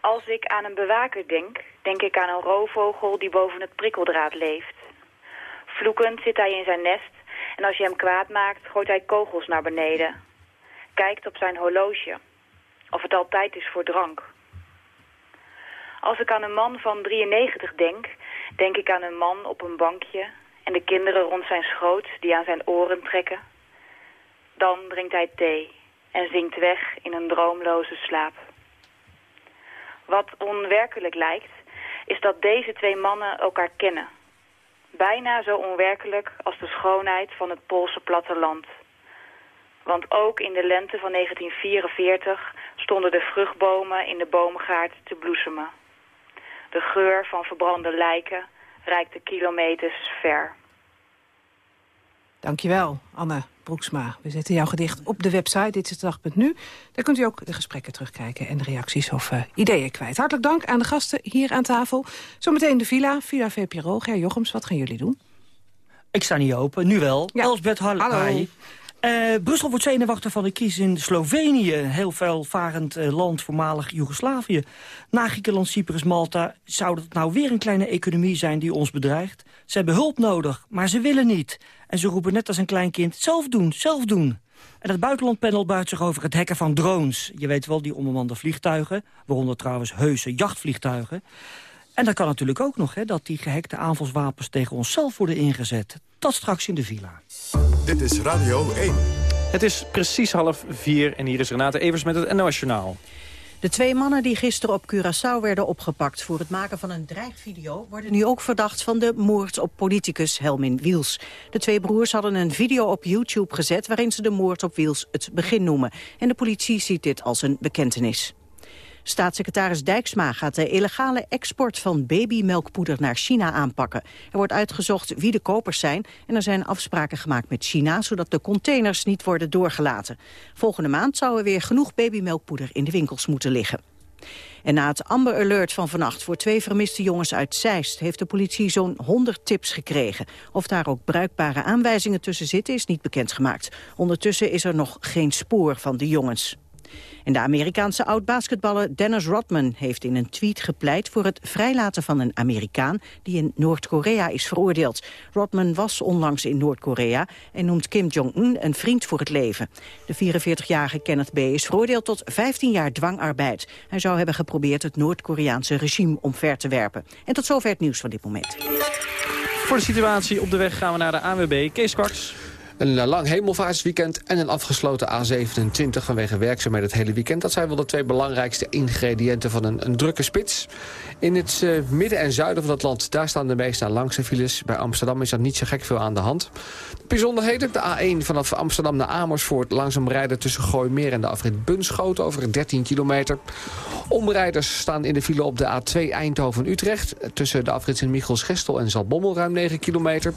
Als ik aan een bewaker denk, denk ik aan een roofvogel die boven het prikkeldraad leeft. Vloekend zit hij in zijn nest en als je hem kwaad maakt, gooit hij kogels naar beneden. Kijkt op zijn horloge. Of het altijd is voor drank. Als ik aan een man van 93 denk, denk ik aan een man op een bankje en de kinderen rond zijn schoot die aan zijn oren trekken. Dan drinkt hij thee en zinkt weg in een droomloze slaap. Wat onwerkelijk lijkt, is dat deze twee mannen elkaar kennen. Bijna zo onwerkelijk als de schoonheid van het Poolse platteland. Want ook in de lente van 1944 stonden de vruchtbomen in de boomgaard te bloesemen. De geur van verbrande lijken reikt de kilometers ver. Dankjewel, Anne Broeksma. We zetten jouw gedicht op de website, dit is de dag.nu. Daar kunt u ook de gesprekken terugkijken en de reacties of uh, ideeën kwijt. Hartelijk dank aan de gasten hier aan tafel. Zometeen de Villa, Villa VPRO. Ger Jochems, wat gaan jullie doen? Ik sta niet open, nu wel. Ja. Elsbeth Hallo. Uh, Brussel wordt zenuwachtig van de crisis in Slovenië. Heel welvarend uh, land, voormalig Joegoslavië. Na Griekenland, Cyprus, Malta... zou dat nou weer een kleine economie zijn die ons bedreigt? Ze hebben hulp nodig, maar ze willen niet. En ze roepen net als een klein kind, zelf doen, zelf doen. En het buitenlandpanel buit zich over het hacken van drones. Je weet wel, die onbemande vliegtuigen. Waaronder trouwens heuse jachtvliegtuigen. En dat kan natuurlijk ook nog, hè, dat die gehackte aanvalswapens tegen onszelf worden ingezet. Dat straks in de villa. Dit is Radio 1. Het is precies half vier en hier is Renate Evers met het NOS Journaal. De twee mannen die gisteren op Curaçao werden opgepakt voor het maken van een dreigvideo... worden nu ook verdacht van de moord op politicus Helmin Wiels. De twee broers hadden een video op YouTube gezet... waarin ze de moord op Wiels het begin noemen. En de politie ziet dit als een bekentenis. Staatssecretaris Dijksma gaat de illegale export van babymelkpoeder naar China aanpakken. Er wordt uitgezocht wie de kopers zijn en er zijn afspraken gemaakt met China, zodat de containers niet worden doorgelaten. Volgende maand zou er weer genoeg babymelkpoeder in de winkels moeten liggen. En na het Amber Alert van vannacht voor twee vermiste jongens uit Zeist... heeft de politie zo'n 100 tips gekregen. Of daar ook bruikbare aanwijzingen tussen zitten is niet bekendgemaakt. Ondertussen is er nog geen spoor van de jongens. En de Amerikaanse oud-basketballer Dennis Rodman heeft in een tweet gepleit voor het vrijlaten van een Amerikaan die in Noord-Korea is veroordeeld. Rodman was onlangs in Noord-Korea en noemt Kim Jong-un een vriend voor het leven. De 44-jarige Kenneth B. is veroordeeld tot 15 jaar dwangarbeid. Hij zou hebben geprobeerd het Noord-Koreaanse regime omver te werpen. En tot zover het nieuws van dit moment. Voor de situatie op de weg gaan we naar de ANWB. Kees Kwaks. Een eh, lang hemelvaartsweekend en een afgesloten A27 vanwege werkzaamheden het hele weekend. Dat zijn wel de twee belangrijkste ingrediënten van een, een drukke spits. In het uh, midden en zuiden van het land, daar staan de meeste langste files. Bij Amsterdam is er niet zo gek veel aan de hand. De bijzonderheden, de A1 vanaf Amsterdam naar Amersfoort... langzaam rijden tussen Gooimeer en de afrit Bunschoten over 13 kilometer. Omrijders staan in de file op de A2 Eindhoven-Utrecht... tussen de afrit Sint-Michels-Gestel en Zalbommel ruim 9 kilometer...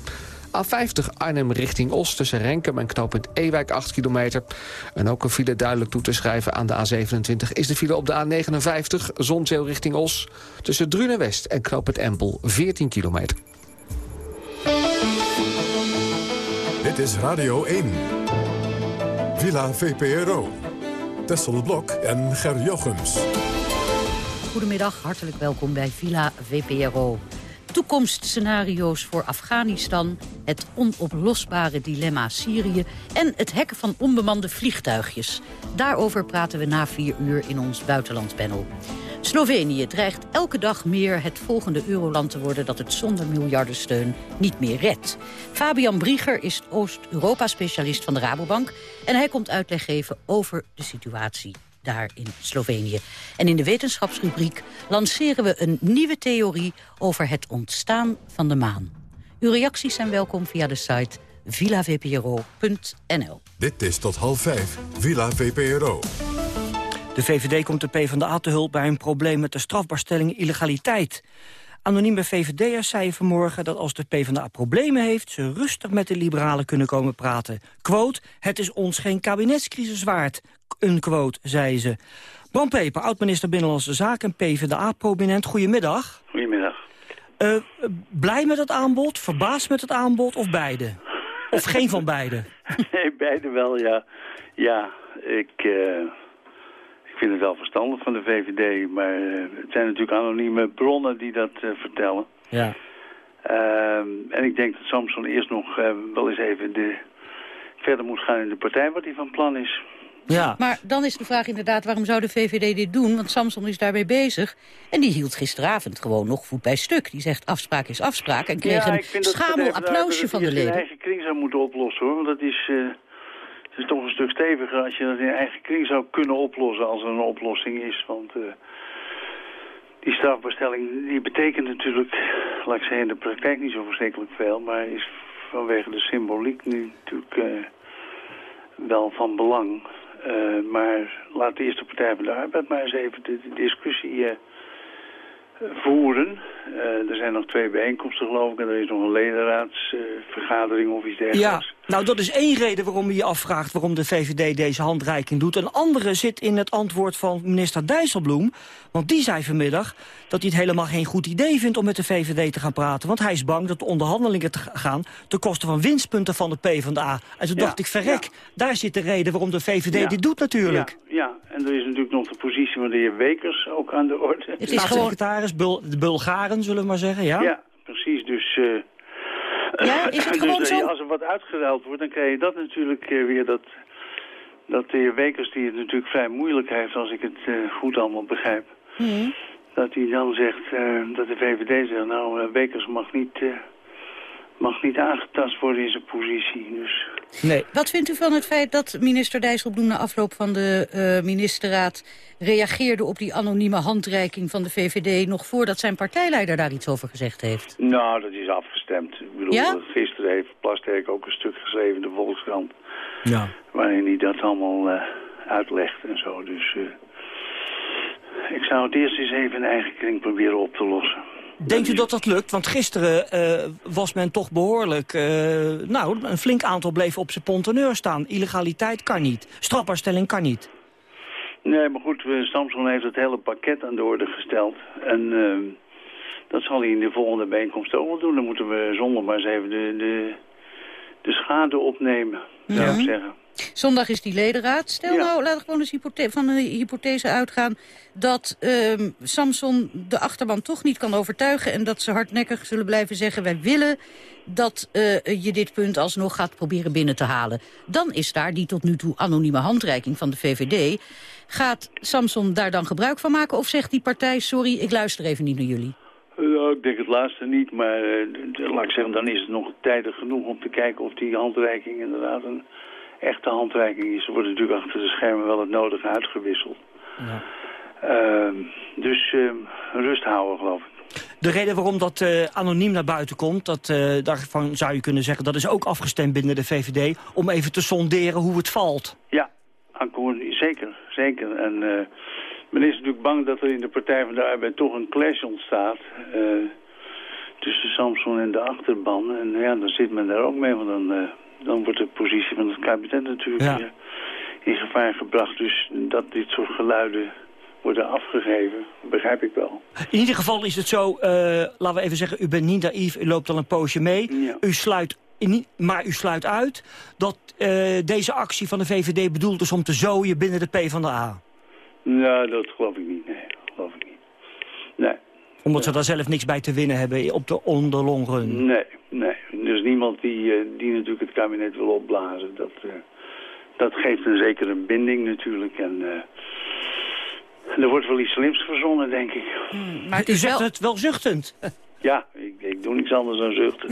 A50 Arnhem richting Os tussen Renkum en knooppunt Ewijk 8 kilometer. En ook een file duidelijk toe te schrijven aan de A27 is de file op de A59 Zonzeel richting Os. Tussen Drunen West en knooppunt Empel 14 kilometer. Dit is Radio 1. Villa VPRO. Tessel Blok en Ger Jochems. Goedemiddag, hartelijk welkom bij Villa VPRO toekomstscenario's voor Afghanistan... het onoplosbare dilemma Syrië... en het hacken van onbemande vliegtuigjes. Daarover praten we na vier uur in ons buitenlandpanel. Slovenië dreigt elke dag meer het volgende euroland te worden... dat het zonder miljardensteun niet meer redt. Fabian Brieger is Oost-Europa-specialist van de Rabobank... en hij komt uitleg geven over de situatie daar in Slovenië. En in de wetenschapsrubriek lanceren we een nieuwe theorie over het ontstaan van de maan. Uw reacties zijn welkom via de site villavpro.nl. Dit is tot half vijf, Villa VPRO. De VVD komt de PvdA te hulp bij een probleem met de strafbaarstelling illegaliteit. Anonieme VVD'ers zeiden vanmorgen dat als de PvdA problemen heeft... ze rustig met de liberalen kunnen komen praten. Quote, het is ons geen kabinetscrisis waard. Een quote, zei ze. Bram Peper, oud-minister Binnenlandse Zaken en PvdA-prominent. Goedemiddag. Goedemiddag. Uh, blij met het aanbod, verbaasd met het aanbod of beide? Of geen van beide? Nee, beide wel, ja. Ja, ik... Uh ik vind het wel verstandig van de VVD, maar uh, het zijn natuurlijk anonieme bronnen die dat vertellen. Ja. Uh, en ik denk dat Samson eerst nog wel eens even de, verder moet gaan in de partij wat hij van plan is. Ja. Maar dan is de vraag inderdaad, waarom zou de VVD dit doen? Want Samson is daarmee bezig. En die hield gisteravond gewoon nog voet bij stuk. Die zegt afspraak is afspraak. En kreeg ja, een schamel applausje van de leden. Dat hij eigen kring zou moeten oplossen hoor. Want dat is... Uh, het is toch een stuk steviger als je dat in eigen kring zou kunnen oplossen als er een oplossing is. Want uh, die strafbestelling die betekent natuurlijk, laat ik zeggen, in de praktijk niet zo verschrikkelijk veel. Maar is vanwege de symboliek nu natuurlijk uh, wel van belang. Uh, maar laat de eerste Partij van de Arbeid maar eens even de, de discussie voeren. Eh, er zijn nog twee bijeenkomsten geloof ik en er is nog een ledenraadsvergadering of iets dergelijks. Ja, nou dat is één reden waarom je je afvraagt waarom de VVD deze handreiking doet. Een andere zit in het antwoord van minister Dijsselbloem. Want die zei vanmiddag dat hij het helemaal geen goed idee vindt om met de VVD te gaan praten. Want hij is bang dat de onderhandelingen te gaan ten koste van winstpunten van de PvdA. En toen dacht ik, verrek, daar zit de reden waarom de VVD dit doet natuurlijk. Ja, ja, en er is natuurlijk nog de positie van de heer Wekers ook aan de orde. Het is gewoon... de Bulgaren zullen we maar zeggen, ja? Ja, precies. Dus... Uh... Ja, is het dus, gewoon uh, zo? Als er wat uitgeruild wordt, dan krijg je dat natuurlijk uh, weer dat... Dat de heer Wekers, die het natuurlijk vrij moeilijk heeft, als ik het goed allemaal begrijp... Hmm. Dat hij dan zegt, dat de VVD zegt, nou, Wekers mag niet, mag niet aangetast worden in zijn positie. Dus... Nee. Wat vindt u van het feit dat minister Dijsselbloem na afloop van de uh, ministerraad reageerde op die anonieme handreiking van de VVD nog voordat zijn partijleider daar iets over gezegd heeft? Nou, dat is afgestemd. Ik bedoel, Ja? gisteren heeft Plasterk ook een stuk geschreven in de Volkskrant. Ja. Waarin hij dat allemaal eh, uitlegt en zo. Dus eh, ik zou het eerst eens even in eigen kring proberen op te lossen. Denkt u dat dat lukt? Want gisteren eh, was men toch behoorlijk... eh, nou, een flink aantal bleef op zijn ponteneur staan. Illegaliteit kan niet. Strafbaarstelling kan niet. Nee, maar goed, eh, Samson heeft het hele pakket aan de orde gesteld. En dat zal hij in de volgende bijeenkomst ook wel doen. Dan moeten we zonder maar eens even de, de, de schade opnemen, zou Mhm. ik zeggen. Zondag is die ledenraad. Stel nou, laten we gewoon eens hypothe van een hypothese uitgaan... dat ehm, Samson de achterban toch niet kan overtuigen... en dat ze hardnekkig zullen blijven zeggen... wij willen dat eh, je dit punt alsnog gaat proberen binnen te halen. Dan is daar die tot nu toe anonieme handreiking van de VVD... Gaat Samson daar dan gebruik van maken? Of zegt die partij, sorry, ik luister even niet naar jullie? Ik denk het laatste niet, maar eh, laat ik zeggen, dan is het nog tijdig genoeg om te kijken of die handreiking inderdaad een echte handreiking is. Er wordt natuurlijk achter de schermen wel het nodige uitgewisseld. Ehm, dus ehm, rust houden, geloof ik. De reden waarom dat eh, anoniem naar buiten komt... Dat, eh, daarvan zou je kunnen zeggen... dat is ook afgestemd binnen de VVD... om even te sonderen hoe het valt. Ja, zeker, zeker. En eh, men is natuurlijk bang dat er in de Partij van de Arbeid toch een clash ontstaat... tussen Samson en de achterban. En ja, dan zit men daar ook mee, want dan, dan wordt de positie van het kabinet natuurlijk Ja. weer in gevaar gebracht. Dus dat dit soort geluiden worden afgegeven, begrijp ik wel. In ieder geval is het zo, eh, laten we even zeggen... u bent niet naïef, u loopt al een poosje mee. U sluit in, maar u sluit uit dat eh, deze actie van de VVD bedoeld is... om te zooien binnen de PvdA. Nou, dat geloof ik niet, nee, geloof ik niet. Nee. Omdat ze daar zelf niks bij te winnen hebben op de on the long run. Nee, nee. Er is niemand die, eh, die natuurlijk het kabinet wil opblazen. Dat, eh, dat geeft een zekere binding natuurlijk. En eh, er wordt wel iets slims verzonnen, denk ik. Maar u zegt het wel zuchtend. Ja, ik, ik doe niks anders dan zuchten.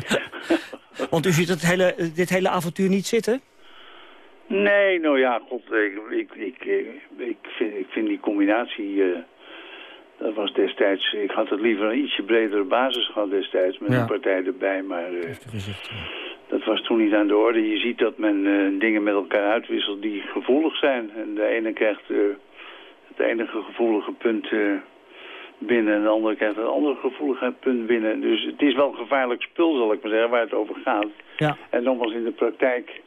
Want u ziet het hele, dit hele avontuur niet zitten? Nee, nou ja, god, ik, ik, ik, ik, vind, ik vind die combinatie... eh, dat was destijds... Ik had het liever een ietsje bredere basis gehad destijds... met Ja. een partij erbij, maar... eh, dat was toen niet aan de orde. Je ziet dat men eh, dingen met elkaar uitwisselt die gevoelig zijn. En de ene krijgt eh, het enige gevoelige punt binnen... en de andere krijgt het andere gevoelige punt binnen. Dus het is wel een gevaarlijk spul, zal ik maar zeggen, waar het over gaat. Ja. En nogmaals, in de praktijk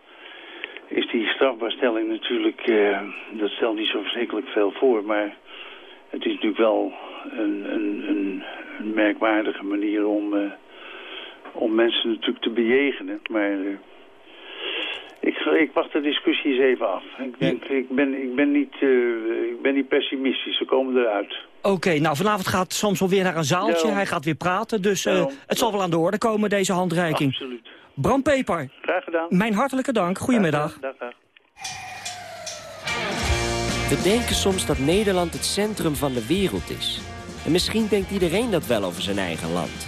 is die strafbaarstelling natuurlijk... dat stelt niet zo verschrikkelijk veel voor, maar... Het is natuurlijk wel een, een, een, een merkwaardige manier om, eh, om mensen natuurlijk te bejegenen. Maar eh, ik, ik wacht de discussie eens even af. Ik, denk, ik, ben, ik, ben niet, eh, ik ben niet pessimistisch, ze komen eruit. Oké, nou vanavond gaat Samson weer naar een zaaltje. Ja. Hij gaat weer praten, dus Ja. het zal wel aan de orde komen, deze handreiking. Absoluut. Bram Peper, Graag gedaan. mijn hartelijke dank. Goedemiddag. Dag, dag. We denken soms dat Nederland het centrum van de wereld is. En misschien denkt iedereen dat wel over zijn eigen land.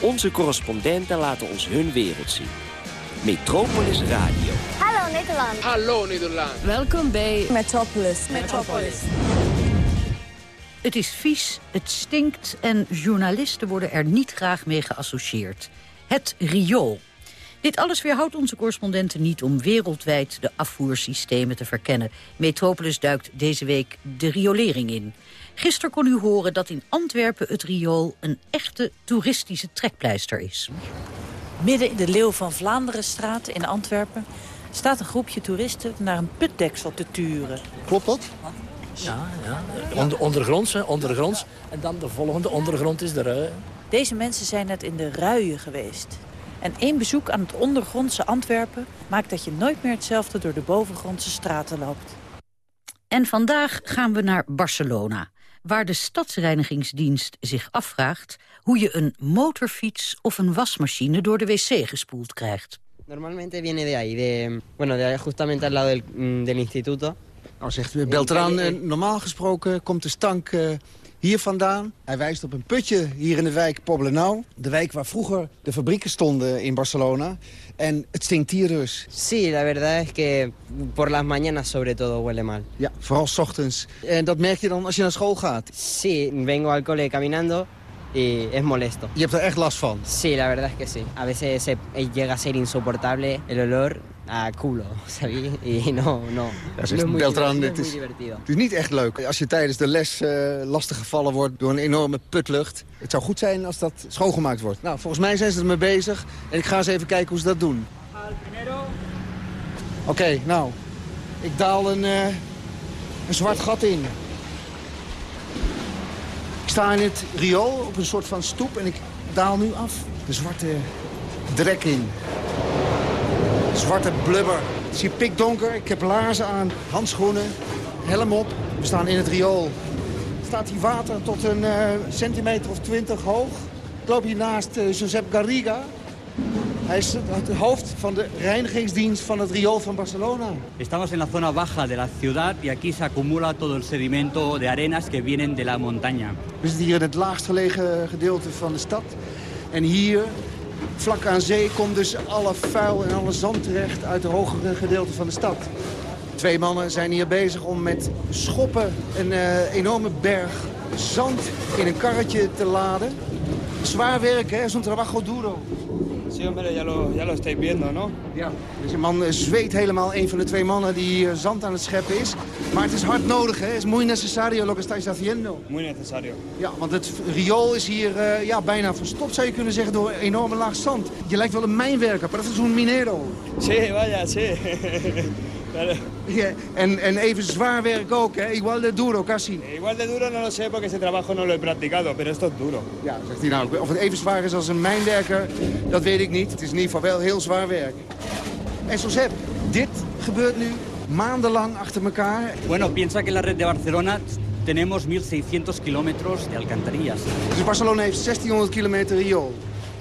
Onze correspondenten laten ons hun wereld zien. Metropolis Radio. Hallo Nederland. Hallo Nederland. Welkom bij Metropolis. Metropolis. Het is vies, het stinkt en journalisten worden er niet graag mee geassocieerd. Het riool. Dit alles weerhoudt onze correspondenten niet om wereldwijd de afvoersystemen te verkennen. Metropolis duikt deze week de riolering in. Gisteren kon u horen dat in Antwerpen het riool een echte toeristische trekpleister is. Midden in de Leeuw van Vlaanderenstraat in Antwerpen staat een groepje toeristen naar een putdeksel te turen. Klopt dat? Ja, ja. Onder, ondergronds, hè, ondergronds. En dan de volgende ondergrond is de rui. Deze mensen zijn net in de ruien geweest. En één bezoek aan het ondergrondse Antwerpen maakt dat je nooit meer hetzelfde door de bovengrondse straten loopt. En vandaag gaan we naar Barcelona, waar de stadsreinigingsdienst zich afvraagt hoe je een motorfiets of een wasmachine door de wc gespoeld krijgt. Normalmente viene de ahí, de, bueno, de justamente al lado del, mm, del instituto. Nou zegt Beltrán, eh, normaal gesproken komt de stank eh, hier vandaan. Hij wijst op een putje hier in de wijk Poblenou. De wijk waar vroeger de fabrieken stonden in Barcelona. En het stinkt hier dus. Sí, la verdad es que por las mañanas sobre todo huele mal. Ja, vooral s ochtends. En dat merk je dan als je naar school gaat? Sí, vengo al cole caminando y es molesto. Je hebt er echt last van? Sí, la verdad es que sí. A veces se, llega a ser insoportable el olor a culo, ¿sabes? Y no, no. Ja, no es muy, Beltrán, het, is, het is niet echt leuk. Als je tijdens de les uh, lastig gevallen wordt door een enorme putlucht. Het zou goed zijn als dat schoongemaakt wordt. Nou, volgens mij zijn ze ermee bezig. En ik ga eens even kijken hoe ze dat doen. Oké, okay, nou. Ik daal een, uh, een zwart gat in. Ik sta in het riool op een soort van stoep en ik daal nu af de zwarte drek in. Zwarte blubber. Het is hier pikdonker, ik heb laarzen aan, handschoenen, helm op. We staan in het riool. Er staat hier water tot een uh, centimeter of twintig hoog. Ik loop hier naast uh, Josep Garriga. Hij is het hoofd van de reinigingsdienst van het riool van Barcelona. Estamos en la zona baja de la ciudad y aquí se acumula todo el sedimento de arenas que vienen de la montaña. We zitten hier in het laagst gelegen gedeelte van de stad. En hier, vlak aan zee, komt dus alle vuil en alle zand terecht uit de hogere gedeelte van de stad. Twee mannen zijn hier bezig om met schoppen een uh, enorme berg zand in een karretje te laden. Zwaar werk, hè? Zo'n trabajo duro. Sí, hombre, ya lo, ya lo estáis viendo, ¿no? Ja, deze man zweet helemaal, een van de twee mannen die hier zand aan het scheppen is. Maar het is hard nodig, hè? Het is muy necesario lo que estáis haciendo. Muy necesario. Ja, want het riool is hier uh, ja, bijna verstopt, zou je kunnen zeggen, door een enorme laag zand. Je lijkt wel een mijnwerker, maar dat is een minero. Sí, vaya, sí. Ja, en, en even zwaar werk ook, hè? Igual de duro, casi. Igual de duro no lo sé, porque ese trabajo no lo he practicado, pero esto es duro. Ja, zegt hij nou. Of het even zwaar is als een mijnwerker, dat weet ik niet. Het is in ieder geval wel heel zwaar werk. En Josep, dit gebeurt nu maandenlang achter elkaar. Bueno, piensa que la red de Barcelona tenemos 1600 kilómetros de alcantarillas. Dus Barcelona heeft 1600 kilometer riool.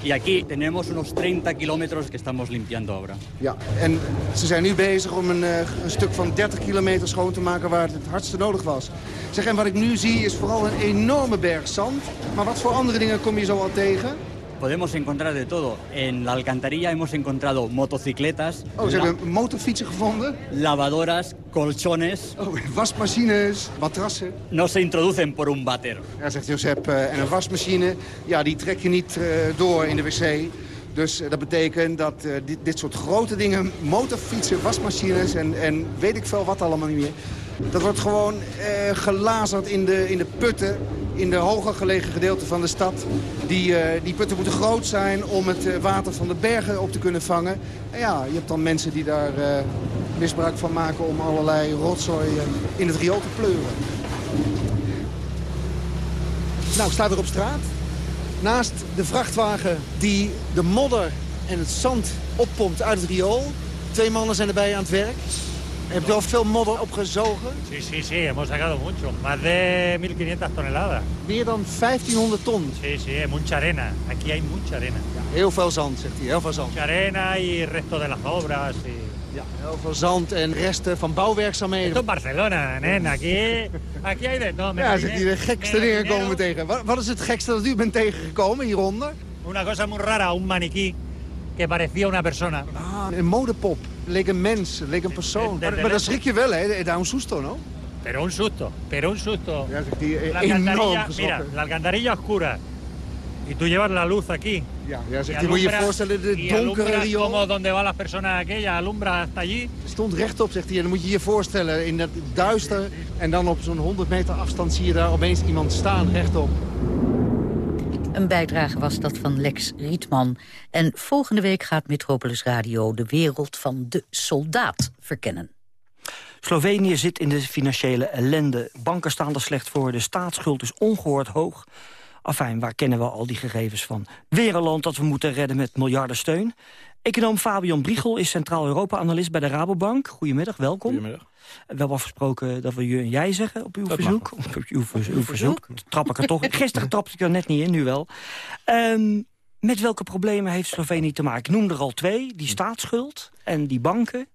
Y aquí tenemos unos 30 kilómetros que estamos limpiando ahora. Ja, en ze zijn nu bezig om een, een stuk van 30 kilometer schoon te maken waar het het hardste nodig was. Zeg, en wat ik nu zie is vooral een enorme berg zand. Maar wat voor andere dingen kom je zo al tegen? Podemos encontrar de todo. En la alcantarilla hemos encontrado motocicletas. Oh, ze hebben motorfietsen gevonden? Lavadoras, colchones. Oh, wasmachines, matrassen. No se introducen por un váter. Ja, zegt Josep. Uh, en een wasmachine, ja, die trek je niet uh, door in de wc. Dus uh, dat betekent dat dit, dit, soort grote dingen, motorfietsen, wasmachines en, en weet ik veel wat allemaal niet meer. Dat wordt gewoon gelazerd in de, in de putten in de hoger gelegen gedeelte van de stad. Die, uh, die putten moeten groot zijn om het uh, water van de bergen op te kunnen vangen. En ja, je hebt dan mensen die daar uh, misbruik van maken om allerlei rotzooi in het riool te pleuren. Nou, ik sta weer op straat. Naast de vrachtwagen die de modder en het zand oppompt uit het riool. Twee mannen zijn erbij aan het werk. Heb je al veel modder opgezogen? Sí, sí, sí, hemos sacado mucho. Más de 1500 toneladas. Meer dan 1500 ton? Sí, sí, mucha arena. Aquí hay mucha arena. Ja, heel veel zand, zegt hij. Heel veel zand. Mucha arena y resto de las obras. Y... Ja, heel veel zand en resten van bouwwerkzaamheden. Esto Barcelona, nen. Aquí, aquí hay de todo. Ja, zegt hij, de gekste dingen komen we tegen. Wat, wat is het gekste dat u bent tegengekomen hieronder? Una cosa muy rara, un maniquí que parecía una persona. Ah, een modepop. Leek een mens, leek een persoon. Maar, maar dan schrik je wel, hè? Da un susto, no? Pero un susto, pero un susto. Ja, hij, la enorm mira, la alcantarilla oscura. Y tú llevas la luz aquí. Ja, ja zegt, je moet je voorstellen, de donkere riool. Como donde van las personas aquella, alumbra hasta allí. Stond rechtop, zegt hij. En dan moet je je voorstellen, in dat duister... en dan op zo'n 100 meter afstand zie je daar opeens iemand staan, rechtop. Een bijdrage was dat van Lex Rietman. En volgende week gaat Metropolis Radio de wereld van de soldaat verkennen. Slovenië zit in de financiële ellende. Banken staan er slecht voor, de staatsschuld is ongehoord hoog. Afijn, waar kennen we al die gegevens van? Weer een land dat we moeten redden met miljarden steun. Econoom Fabian Briegel is Centraal-Europa-analyst bij de Rabobank. Goedemiddag, welkom. Goedemiddag. We hebben afgesproken dat we je en jij zeggen op uw verzoek. Op uw, uw verzoek. Trap ik er toch. Gisteren trapte ik er net niet in, nu wel. Um, met welke problemen heeft Slovenië te maken? Ik noemde er al twee. Die staatsschuld en die banken.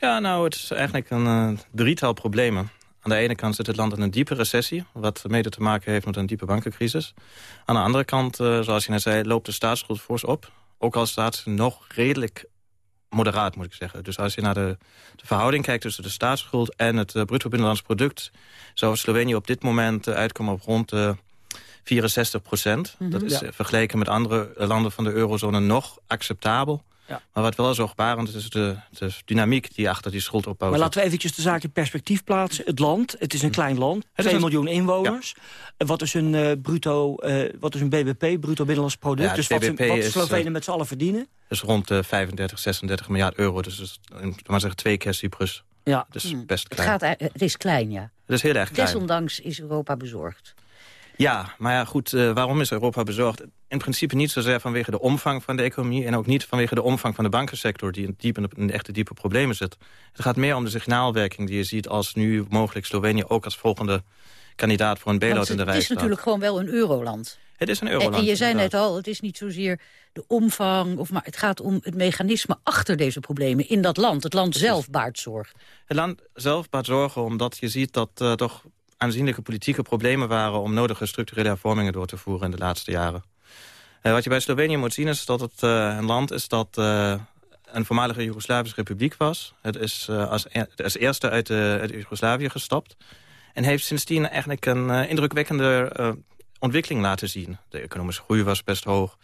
Ja, nou, het is eigenlijk een uh, drietal problemen. Aan de ene kant zit het land in een diepe recessie... wat mede te maken heeft met een diepe bankencrisis. Aan de andere kant, uh, zoals je net zei, loopt de staatsschuld fors op. Ook al staat ze nog redelijk moderaat, moet ik zeggen. Dus als je naar de, de verhouding kijkt tussen de staatsschuld... en het uh, bruto binnenlands product... zou Slovenië op dit moment uitkomen op rond de 64 procent. Mm -hmm. Dat is ja. vergeleken met andere landen van de eurozone nog acceptabel. Ja. Maar wat wel zorgbarend is, is de, de, dynamiek die achter die schuld opbouwt. Maar laten we eventjes de zaak in perspectief plaatsen. Het land, het is een klein land, 2 een... miljoen inwooners. Ja. Wat is een uh, bruto, uh, wat is een BBP, bruto binnenlands product? Ja, dus wat, BBP wat Slovenen uh, met z'n allen verdienen? Dus rond de 35, 36 miljard euro. Dus is, maar zeggen twee keer Cyprus. Ja. Dus best klein. Het, gaat, het is klein, ja. Het is heel erg klein. Desondanks is Europa bezorgd. Ja, maar ja, goed, uh, waarom is Europa bezorgd? In principe niet zozeer vanwege de omvang van de economie... en ook niet vanwege de omvang van de bankensector... die in, diep in, echte diepe problemen zit. Het gaat meer om de signaalwerking die je ziet... als nu mogelijk Slovenië ook als volgende kandidaat voor een bail-out in de rij Het is natuurlijk gewoon wel een euroland. Het is een euroland. En, en je zei net al, het is niet zozeer de omvang... Of maar het gaat om het mechanisme achter deze problemen in dat land. Het land zelf baart zorg. Het land zelf baart zorgen omdat je ziet dat uh, toch aanzienlijke politieke problemen waren... om nodige structurele hervormingen door te voeren in de laatste jaren. Uh, wat je bij Slovenië moet zien is dat het uh, een land is dat uh, een voormalige Joegoslavische republiek was. Het is als, als, eerste uit, uit Joegoslavië gestapt. En heeft sindsdien eigenlijk een indrukwekkende ontwikkeling laten zien. De economische groei was best hoog.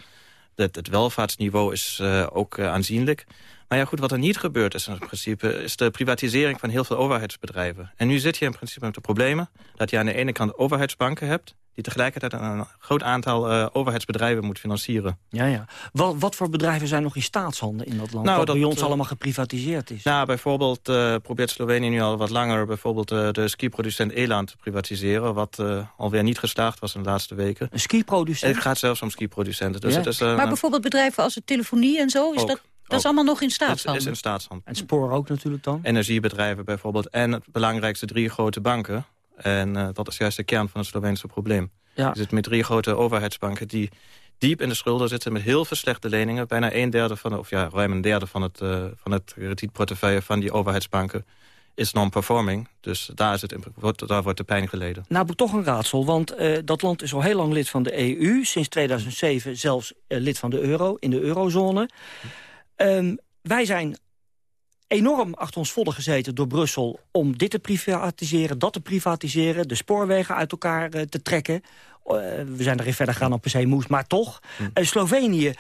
Het, het welvaartsniveau is ook aanzienlijk. Maar ja, goed, wat er niet gebeurt is in principe... is de privatisering van heel veel overheidsbedrijven. En nu zit je in principe met de problemen... dat je aan de ene kant overheidsbanken hebt... die tegelijkertijd een groot aantal uh, overheidsbedrijven moet financieren. Ja, ja. Wat, wat voor bedrijven zijn nog in staatshanden in dat land? Nou, wat dat, bij ons uh, allemaal geprivatiseerd is. Nou, bijvoorbeeld uh, probeert Slovenië nu al wat langer... bijvoorbeeld de skiproducent Eland te privatiseren... wat alweer niet geslaagd was in de laatste weken. Een skiproducent? Het gaat zelfs om skiproducenten. Dus ja. het is, maar bijvoorbeeld bedrijven als de telefonie en zo... is ook. dat dat is allemaal nog in staatshand. Het is in staatshand. En spoor ook natuurlijk dan? Energiebedrijven bijvoorbeeld. En het belangrijkste drie grote banken. En uh, dat is juist de kern van het Sloveense probleem. Ja. Je zit met drie grote overheidsbanken die diep in de schulden zitten... met heel veel slechte leningen. Bijna een derde van, de, of ja, ruim een derde van het, uh, van het kredietportefeuille van die overheidsbanken is non-performing. Dus daar, zit, wordt, daar wordt de pijn geleden. Nou, toch een raadsel, want uh, dat land is al heel lang lid van de EU. Sinds 2007 zelfs uh, lid van de euro, in de eurozone. Um, wij zijn enorm achter ons volle gezeten door Brussel... om dit te privatiseren, dat te privatiseren... de spoorwegen uit elkaar uh, te trekken. Uh, we zijn erin verder gegaan op per se moest, maar toch. Hm. Uh, Slovenië,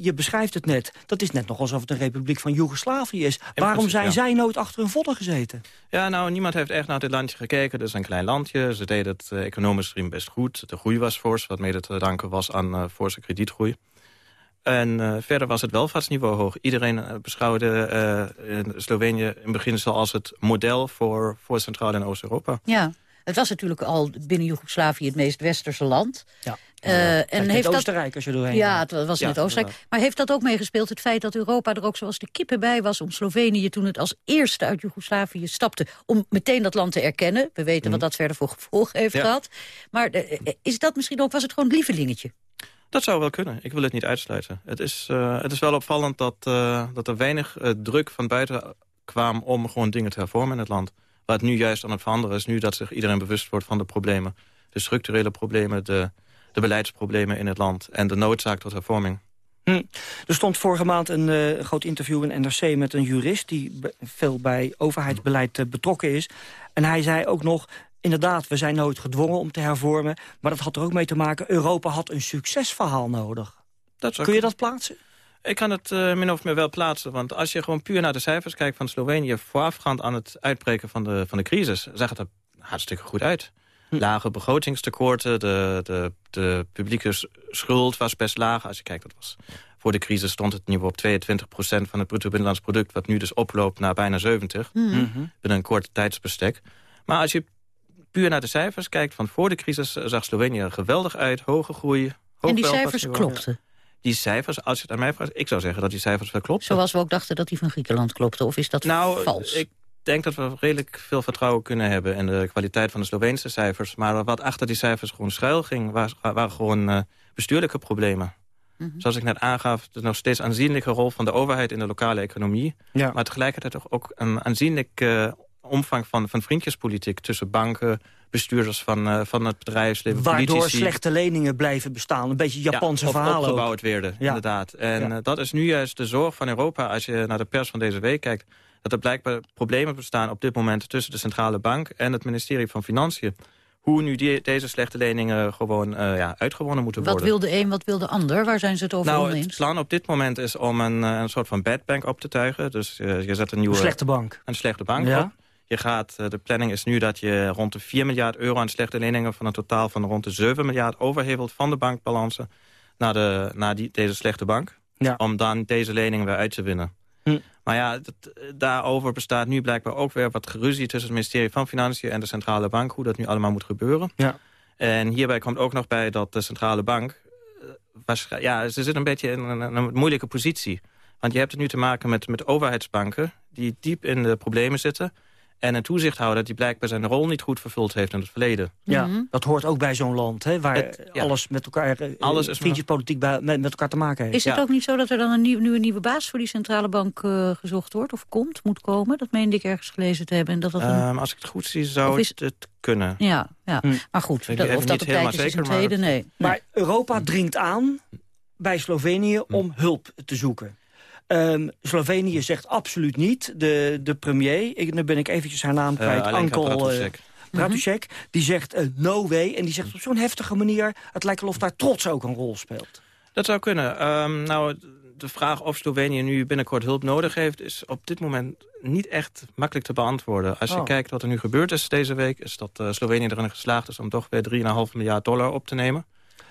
je beschrijft het net, dat is net nog alsof het een republiek van Joegoslavië is. Waarom zijn ja. zij nooit achter hun volle gezeten? Ja, nou, niemand heeft echt naar dit landje gekeken. Het is een klein landje, ze deden het economisch best goed. De groei was fors, wat mede te danken was aan forse kredietgroei. En uh, verder was het welvaartsniveau hoog. Iedereen uh, beschouwde uh, in Slovenië in beginsel als het model voor, voor Centraal- en Oost-Europa. Ja, het was natuurlijk al binnen Joegoslavië het meest westerse land. Ja. Uh, en heeft Oostenrijk dat, als je doorheen Ja, het was in ja, het Oostenrijk. Maar heeft dat ook meegespeeld, het feit dat Europa er ook zoals de kippen bij was... om Slovenië toen het als eerste uit Joegoslavië stapte... om meteen dat land te erkennen. We weten mm. wat dat verder voor gevolgen heeft ja. gehad. Maar uh, is dat misschien ook, was het gewoon een lievelingetje? Dat zou wel kunnen. Ik wil het niet uitsluiten. Het is, uh, het is wel opvallend dat, uh, dat er weinig uh, druk van buiten kwam... om gewoon dingen te hervormen in het land. Het nu juist aan het veranderen is... nu dat zich iedereen bewust wordt van de problemen. De structurele problemen, de, de beleidsproblemen in het land... en de noodzaak tot hervorming. Hm. Er stond vorige maand een groot interview in NRC met een jurist... die veel bij overheidsbeleid betrokken is. En hij zei ook nog... Inderdaad, we zijn nooit gedwongen om te hervormen. Maar dat had er ook mee te maken, Europa had een succesverhaal nodig. Kun je dat plaatsen? Ik kan het uh, min of meer wel plaatsen. Want als je gewoon puur naar de cijfers kijkt van Slovenië... voorafgaand aan het uitbreken van de, van de crisis... zag het er hartstikke goed uit. Hm. Lage begrotingstekorten, de, de, de publieke schuld was best laag. Als je kijkt, dat was voor de crisis stond het niveau op 22% van het bruto binnenlands product... wat nu dus oploopt naar bijna 70, mm -hmm. binnen een kort tijdsbestek. Maar als je puur naar de cijfers kijkt van voor de crisis... zag Slovenië er geweldig uit, hoge groei. En die cijfers klopten? Die cijfers, als je het aan mij vraagt, ik zou zeggen dat die cijfers wel kloppen. Zoals we ook dachten dat die van Griekenland klopten, of is dat nou, vals? ik denk dat we redelijk veel vertrouwen kunnen hebben... in de kwaliteit van de Sloveense cijfers. Maar wat achter die cijfers gewoon schuil ging... waren, gewoon uh, bestuurlijke problemen. Mhm. Zoals ik net aangaf, de nog steeds aanzienlijke rol van de overheid in de lokale economie. Ja. Maar tegelijkertijd ook een aanzienlijk uh, omvang van, van vriendjespolitiek tussen banken, bestuurders van, uh, van het bedrijfsleven, Waardoor politici. slechte leningen blijven bestaan. Een beetje Japanse ja, verhalen. opgebouwd werden, ja. inderdaad. En ja. uh, dat is nu juist de zorg van Europa. Als je naar de pers van deze week kijkt... dat er blijkbaar problemen bestaan op dit moment... tussen de centrale bank en het ministerie van Financiën hoe nu die, deze slechte leningen gewoon uh, ja, uitgewonnen moeten wat worden. Wat wil de een, wat wil de ander? Waar zijn ze het over nou, oneens? Het plan op dit moment is om een, een soort van bad bank op te tuigen. Dus uh, je zet een nieuwe... Een slechte bank. Een slechte bank ja. op. Je gaat, uh, de planning is nu dat je rond de 4 miljard euro aan slechte leningen... van een totaal van rond de 7 miljard overhevelt van de bankbalansen... naar, de, naar die, deze slechte bank. Ja. Om dan deze leningen weer uit te winnen. Hm. Maar ja, dat, daarover bestaat nu blijkbaar ook weer wat geruzie... tussen het ministerie van Financiën en de centrale bank... hoe dat nu allemaal moet gebeuren. Ja. En hierbij komt ook nog bij dat de centrale bank... Was, ja, ze zit een beetje in een, een, moeilijke positie. Want je hebt het nu te maken met, met overheidsbanken... die diep in de problemen zitten... En een toezichthouder die blijkbaar zijn rol niet goed vervuld heeft in het verleden. Ja, mm -hmm. dat hoort ook bij zo'n land, hè, waar het, ja. alles met elkaar, alles is vriendjespolitiek bij, met, met elkaar te maken heeft. Is het ja. ook niet zo dat er dan een nieuw, nu een nieuwe baas voor die centrale bank uh, gezocht wordt? Of komt, moet komen? Dat meende ik ergens gelezen te hebben. En dat dat een... um, als ik het goed zie, zou het, het kunnen. Ja, ja. Hm. maar goed, dat, of dat op tijd is, zeker, is een tweede, maar... nee. Maar Europa dringt aan bij Slovenië om hulp te zoeken. Um, Slovenië zegt absoluut niet. De, de premier, ik, nu ben ik eventjes haar naam kwijt, uh, Ankel Bratusek, -hmm. die zegt uh, no way. En die zegt op zo'n heftige manier, het lijkt alsof daar trots ook een rol speelt. Dat zou kunnen. Um, nou, de vraag of Slovenië nu binnenkort hulp nodig heeft... is op dit moment niet echt makkelijk te beantwoorden. Als je Oh. kijkt wat er nu gebeurd is deze week... is dat Slovenië erin geslaagd is om toch weer 3,5 miljard dollar op te nemen.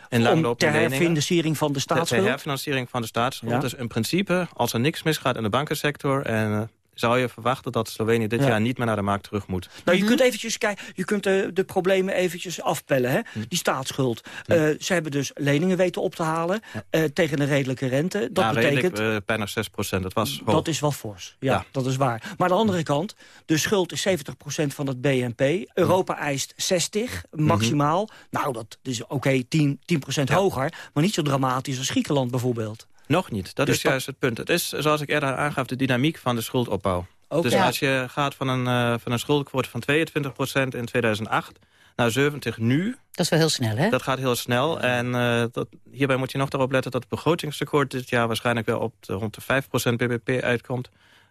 En Om ter herfinanciering van de staatsschuld? Ter herfinanciering van de staatsschuld. Dus in principe, als er niks misgaat in de bankensector... En, uh, zou je verwachten dat Slovenië dit Ja. jaar niet meer naar de markt terug moet. Nou, je kunt eventjes kijken, je kunt de, de problemen eventjes afpellen. Hè? Hm. Die staatsschuld. Eh, ze hebben dus leningen weten op te halen eh, tegen een redelijke rente. Dat ja, betekent... redelijk, uh, bijna 6 procent. Dat was hoog. Dat is wel fors. Ja, dat is waar. Maar aan de andere kant, de schuld is 70% van het BNP. Europa eist 60, maximaal. Nou, dat is oké, 10, 10% hoger. Maar niet zo dramatisch als Griekenland bijvoorbeeld. Nog niet, dat Dus is juist het punt. Het is, zoals ik eerder aangaf, de dynamiek van de schuldopbouw. Dus als je gaat van een, uh, van een schuldquote van 22% in 2008 naar 70 nu... Dat is wel heel snel, hè? Dat gaat heel snel. En uh, dat, hierbij moet je nog daarop letten dat het begrotingstekort dit jaar waarschijnlijk wel op de, rond de 5% bbp uitkomt.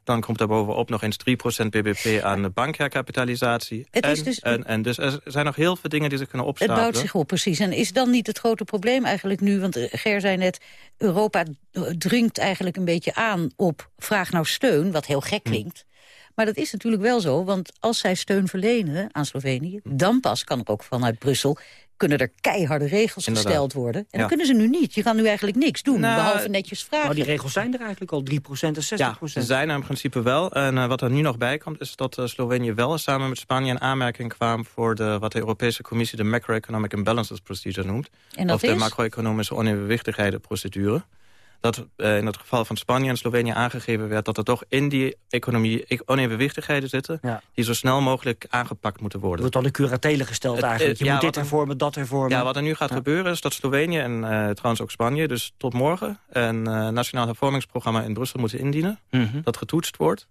Dan komt daar bovenop nog eens 3% bbp aan de bankherkapitalisatie. Het en, is dus- en, en dus er zijn nog heel veel dingen die ze kunnen Het opstapelen. bouwt zich op, precies. En is dan niet het grote probleem eigenlijk nu... want eh, Ger zei net, Europa dringt eigenlijk een beetje aan op... vraag nou steun, wat heel gek klinkt. Maar dat is natuurlijk wel zo, want als zij steun verlenen aan Slovenië... dan pas kan er ook vanuit Brussel kunnen er keiharde regels Inderdaad. gesteld worden. En Ja. dat kunnen ze nu niet. Je kan nu eigenlijk niks doen, Nou, behalve netjes vragen. Maar die regels zijn er eigenlijk al 3% en 60%. Ja, ze zijn er in principe wel. En uh, wat er nu nog bij komt, is dat uh, Slovenië wel samen met Spanje in aanmerking kwam voor de, wat de Europese Commissie de Macroeconomic Imbalances Procedure noemt. En dat of de is? macro-economische onevenwichtigheden-procedure. Dat uh, in het geval van Spanje en Slovenië aangegeven werd dat er toch in die economie e- onevenwichtigheden zitten, Ja. die zo snel mogelijk aangepakt moeten worden. wordt al de curatelen gesteld Het- eigenlijk. Je ja, moet dit er- hervormen, dat hervormen. Ja, wat er nu gaat gebeuren is dat Slovenië en eh, trouwens ook Spanje... dus tot morgen een eh, nationaal hervormingsprogramma in Brussel moeten indienen. Mhm. Dat getoetst wordt.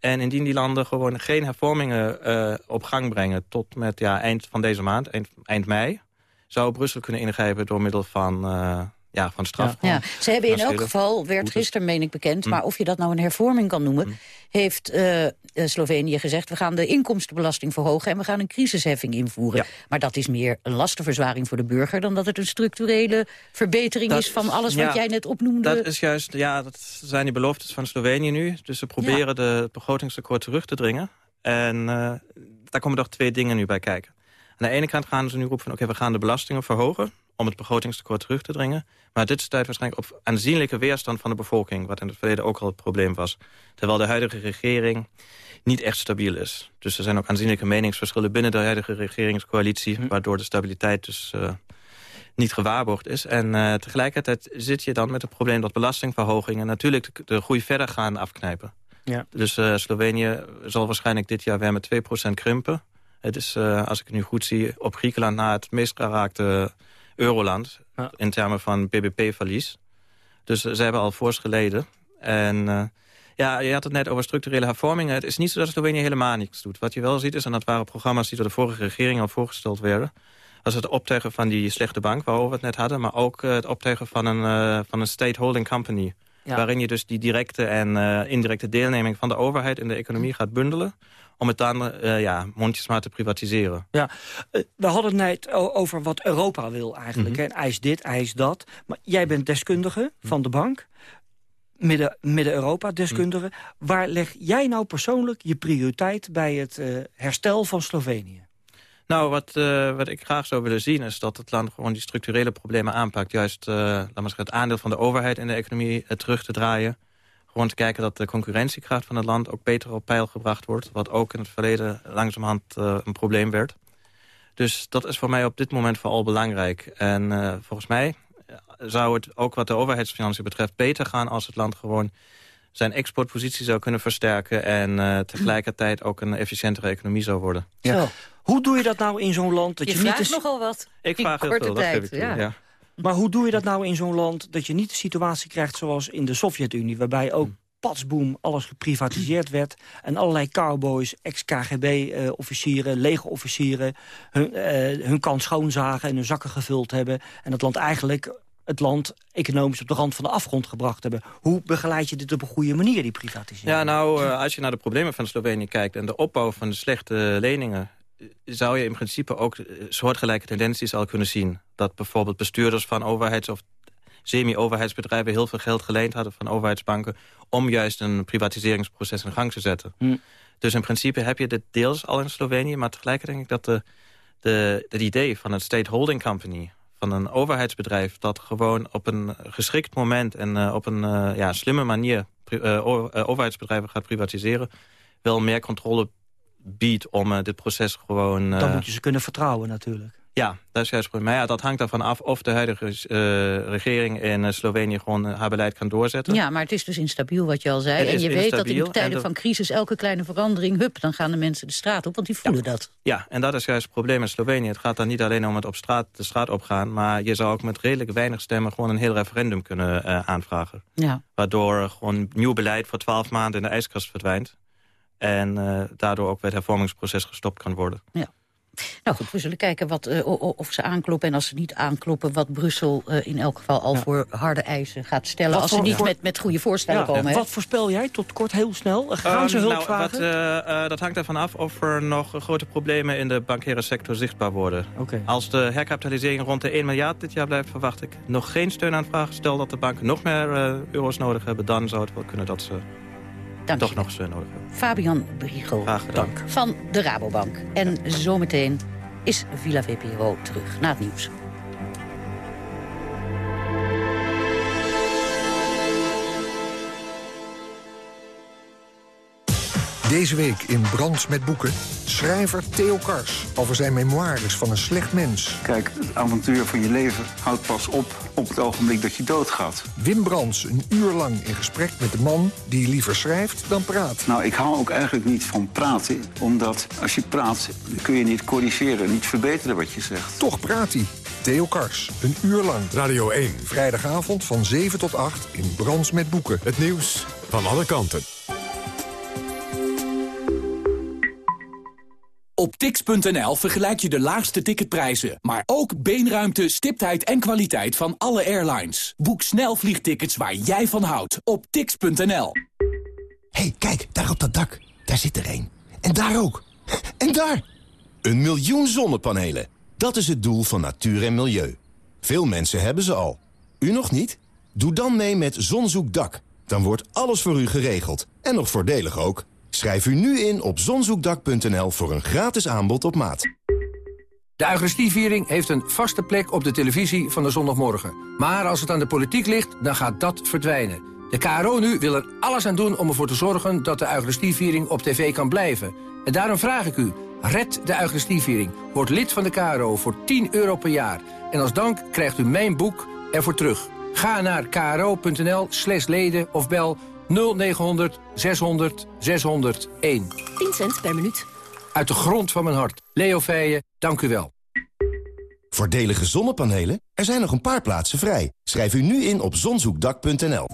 En indien die landen gewoon geen hervormingen eh, op gang brengen... tot met ja, eind van deze maand, eind, eind mei... zou Brussel kunnen ingrijpen door middel van... eh, ja, van straf. Ja. Ze hebben in elk geval, werd gisteren meen ik bekend... Hm. maar of je dat nou een hervorming kan noemen... Hm. heeft uh, Slovenië gezegd... we gaan de inkomstenbelasting verhogen... en we gaan een crisisheffing invoeren. Maar dat is meer een lastenverzwaring voor de burger... dan dat het een structurele verbetering Dat is van alles wat jij net opnoemde. Dat is juist, ja, dat zijn die beloftes van Slovenië nu. Dus ze proberen de, het begrotingstekort terug te dringen. En uh, daar komen toch twee dingen nu bij kijken. Aan de ene kant gaan ze nu roepen van... oké, we gaan de belastingen verhogen om het begrotingstekort terug te dringen. Maar dit stuit waarschijnlijk op aanzienlijke weerstand van de bevolking... wat in het verleden ook al het probleem was. Terwijl de huidige regering niet echt stabiel is. Dus er zijn ook aanzienlijke meningsverschillen binnen de huidige regeringscoalitie... Hm. waardoor de stabiliteit dus uh, niet gewaarborgd is. En uh, tegelijkertijd zit je dan met het probleem dat belastingverhogingen... natuurlijk de, de groei verder gaan afknijpen. Ja. Dus uh, Slovenië zal waarschijnlijk dit jaar weer met 2% krimpen. Het is, als ik het nu goed zie, op Griekenland na het meest geraakte euroland... Ja. in termen van BBP-verlies. Dus uh, ze hebben al fors geleden. En uh, ja, je had het net over structurele hervormingen. Het is niet zo dat Slovenië helemaal niets doet. Wat je wel ziet is, en dat waren programma's die door de vorige regering al voorgesteld werden... was het optuigen van die slechte bank, waarover we het net hadden... maar ook uh, het optuigen van een, van een state holding company... Ja. waarin je dus die directe en indirecte deelneming van de overheid in de economie gaat bundelen om het dan uh, ja, mondjesmaat te privatiseren. Ja, uh, we hadden het net over wat Europa wil eigenlijk. Mhm. Mm -hmm. Eis dit, eis dat. Maar jij bent deskundige mm -hmm. van de bank. Midden-Europa deskundige. Mm. Waar leg jij nou persoonlijk je prioriteit bij het herstel van Slovenië? Nou, wat, uh, wat ik graag zou willen zien is dat het land gewoon die structurele problemen aanpakt. Juist uh, laat maar zeggen, het aandeel van de overheid in de economie terug te draaien. Gewoon te kijken dat de concurrentiekracht van het land ook beter op peil gebracht wordt. Wat ook in het verleden langzamerhand uh, een probleem werd. Dus dat is voor mij op dit moment vooral belangrijk. En uh, volgens mij zou het ook wat de overheidsfinanciën betreft beter gaan... als het land gewoon zijn exportpositie zou kunnen versterken... en uh, tegelijkertijd ook een efficiëntere economie zou worden. Ja. Hoe doe je dat nou in zo'n land? Dat je, je vraagt niet nogal wat. Ik vraag heel veel, tijd, dat geef ik ja. ja. Maar hoe doe je dat nou in zo'n land dat je niet de situatie krijgt zoals in de Sovjet-Unie... waarbij ook patsboom alles geprivatiseerd werd... en allerlei cowboys, ex-KGB-officieren, legerofficieren... Hun, uh, hun kant schoonzagen en hun zakken gevuld hebben... en het land eigenlijk het land economisch op de rand van de afgrond gebracht hebben. Hoe begeleid je dit op een goede manier, die privatisering? Ja, nou, uh, als je naar de problemen van Slovenië kijkt... en de opbouw van de slechte leningen zou je in principe ook soortgelijke tendenties al kunnen zien. Dat bijvoorbeeld bestuurders van overheids- of semi-overheidsbedrijven... heel veel geld geleend hadden van overheidsbanken... om juist een privatiseringsproces in gang te zetten. Hm. Dus in principe heb je dit deels al in Slovenië... maar tegelijkertijd denk ik dat de, de, het idee van een state holding company... van een overheidsbedrijf dat gewoon op een geschikt moment... en uh, op een uh, ja, slimme manier uh, overheidsbedrijven gaat privatiseren... wel meer controle biedt om uh, dit proces gewoon... Dan moet je ze kunnen vertrouwen natuurlijk. Ja, dat is juist goed. Maar ja, dat hangt ervan af of de huidige uh, regering in Slovenië gewoon haar beleid kan doorzetten. Ja, maar het is dus instabiel wat je al zei. Het en je weet dat in tijden en de- van crisis elke kleine verandering... hup, dan gaan de mensen de straat op, want die voelen dat. Ja, en dat is juist het probleem in Slovenië. Het gaat dan niet alleen om het op straat, de straat opgaan... maar je zou ook met redelijk weinig stemmen gewoon een heel referendum kunnen uh, aanvragen. Ja. Waardoor gewoon nieuw beleid voor twaalf maanden in de ijskast verdwijnt. En uh, daardoor ook weer het hervormingsproces gestopt kan worden. Ja. Nou goed, we zullen kijken wat, uh, of ze aankloppen. En als ze niet aankloppen, wat Brussel uh, in elk geval al ja. voor harde eisen gaat stellen. Wat als voor, ze niet met, met goede voorstellen ja, komen. Wat voorspel jij tot kort heel snel? Gaan um, ze hulp nou, vragen? Wat, uh, dat hangt ervan af of er nog grote problemen in de bankaire sector zichtbaar worden. Okay. Als de herkapitalisering rond de 1 miljard dit jaar blijft, verwacht ik nog geen steunaanvraag. Stel dat de banken nog meer euro's nodig hebben, dan zou het wel kunnen dat ze Dank toch je. nog nodig. Fabian Briegel gedaan. van de Rabobank. En zometeen is Villa VPRO terug na het nieuws. Deze week in Brands met Boeken... schrijver Theo Kars over zijn memoires van een slecht mens. Kijk, het avontuur van je leven houdt pas op op het ogenblik dat je doodgaat. Wim Brands een uur lang in gesprek met de man die liever schrijft dan praat. Nou, ik hou ook eigenlijk niet van praten, omdat als je praat... kun je niet corrigeren, niet verbeteren wat je zegt. Toch praat hij. Theo Kars, een uur lang. Radio 1. Vrijdagavond van 7 tot 8 in Brands met Boeken. Het nieuws van alle kanten. Op tix.nl vergelijk je de laagste ticketprijzen, maar ook beenruimte, stiptheid en kwaliteit van alle airlines. Boek snel vliegtickets waar jij van houdt op tix.nl. hey, kijk, daar op dat dak. Daar zit er een. En daar ook. En daar! Een miljoen zonnepanelen. Dat is het doel van natuur en milieu. Veel mensen hebben ze al. U nog niet? Doe dan mee met Zonzoekdak. Dan wordt alles voor u geregeld. En nog voordelig ook. Schrijf u nu in op zonzoekdak.nl voor een gratis aanbod op maat. De Eucharistieviering heeft een vaste plek op de televisie van de zondagmorgen. Maar als het aan de politiek ligt, dan gaat dat verdwijnen. De KRO nu wil er alles aan doen om ervoor te zorgen dat de Eucharistieviering op tv kan blijven. En daarom vraag ik u, red de Eucharistieviering. Word lid van de KRO voor 10 euro per jaar. En als dank krijgt u mijn boek ervoor terug. Ga naar kro.nl slash leden of bel 0900 600 601. 10 cent per minuut. Uit de grond van mijn hart. Leo Feijen, dank u wel. Voordelige zonnepanelen? Er zijn nog een paar plaatsen vrij. Schrijf u nu in op zonzoekdak.nl.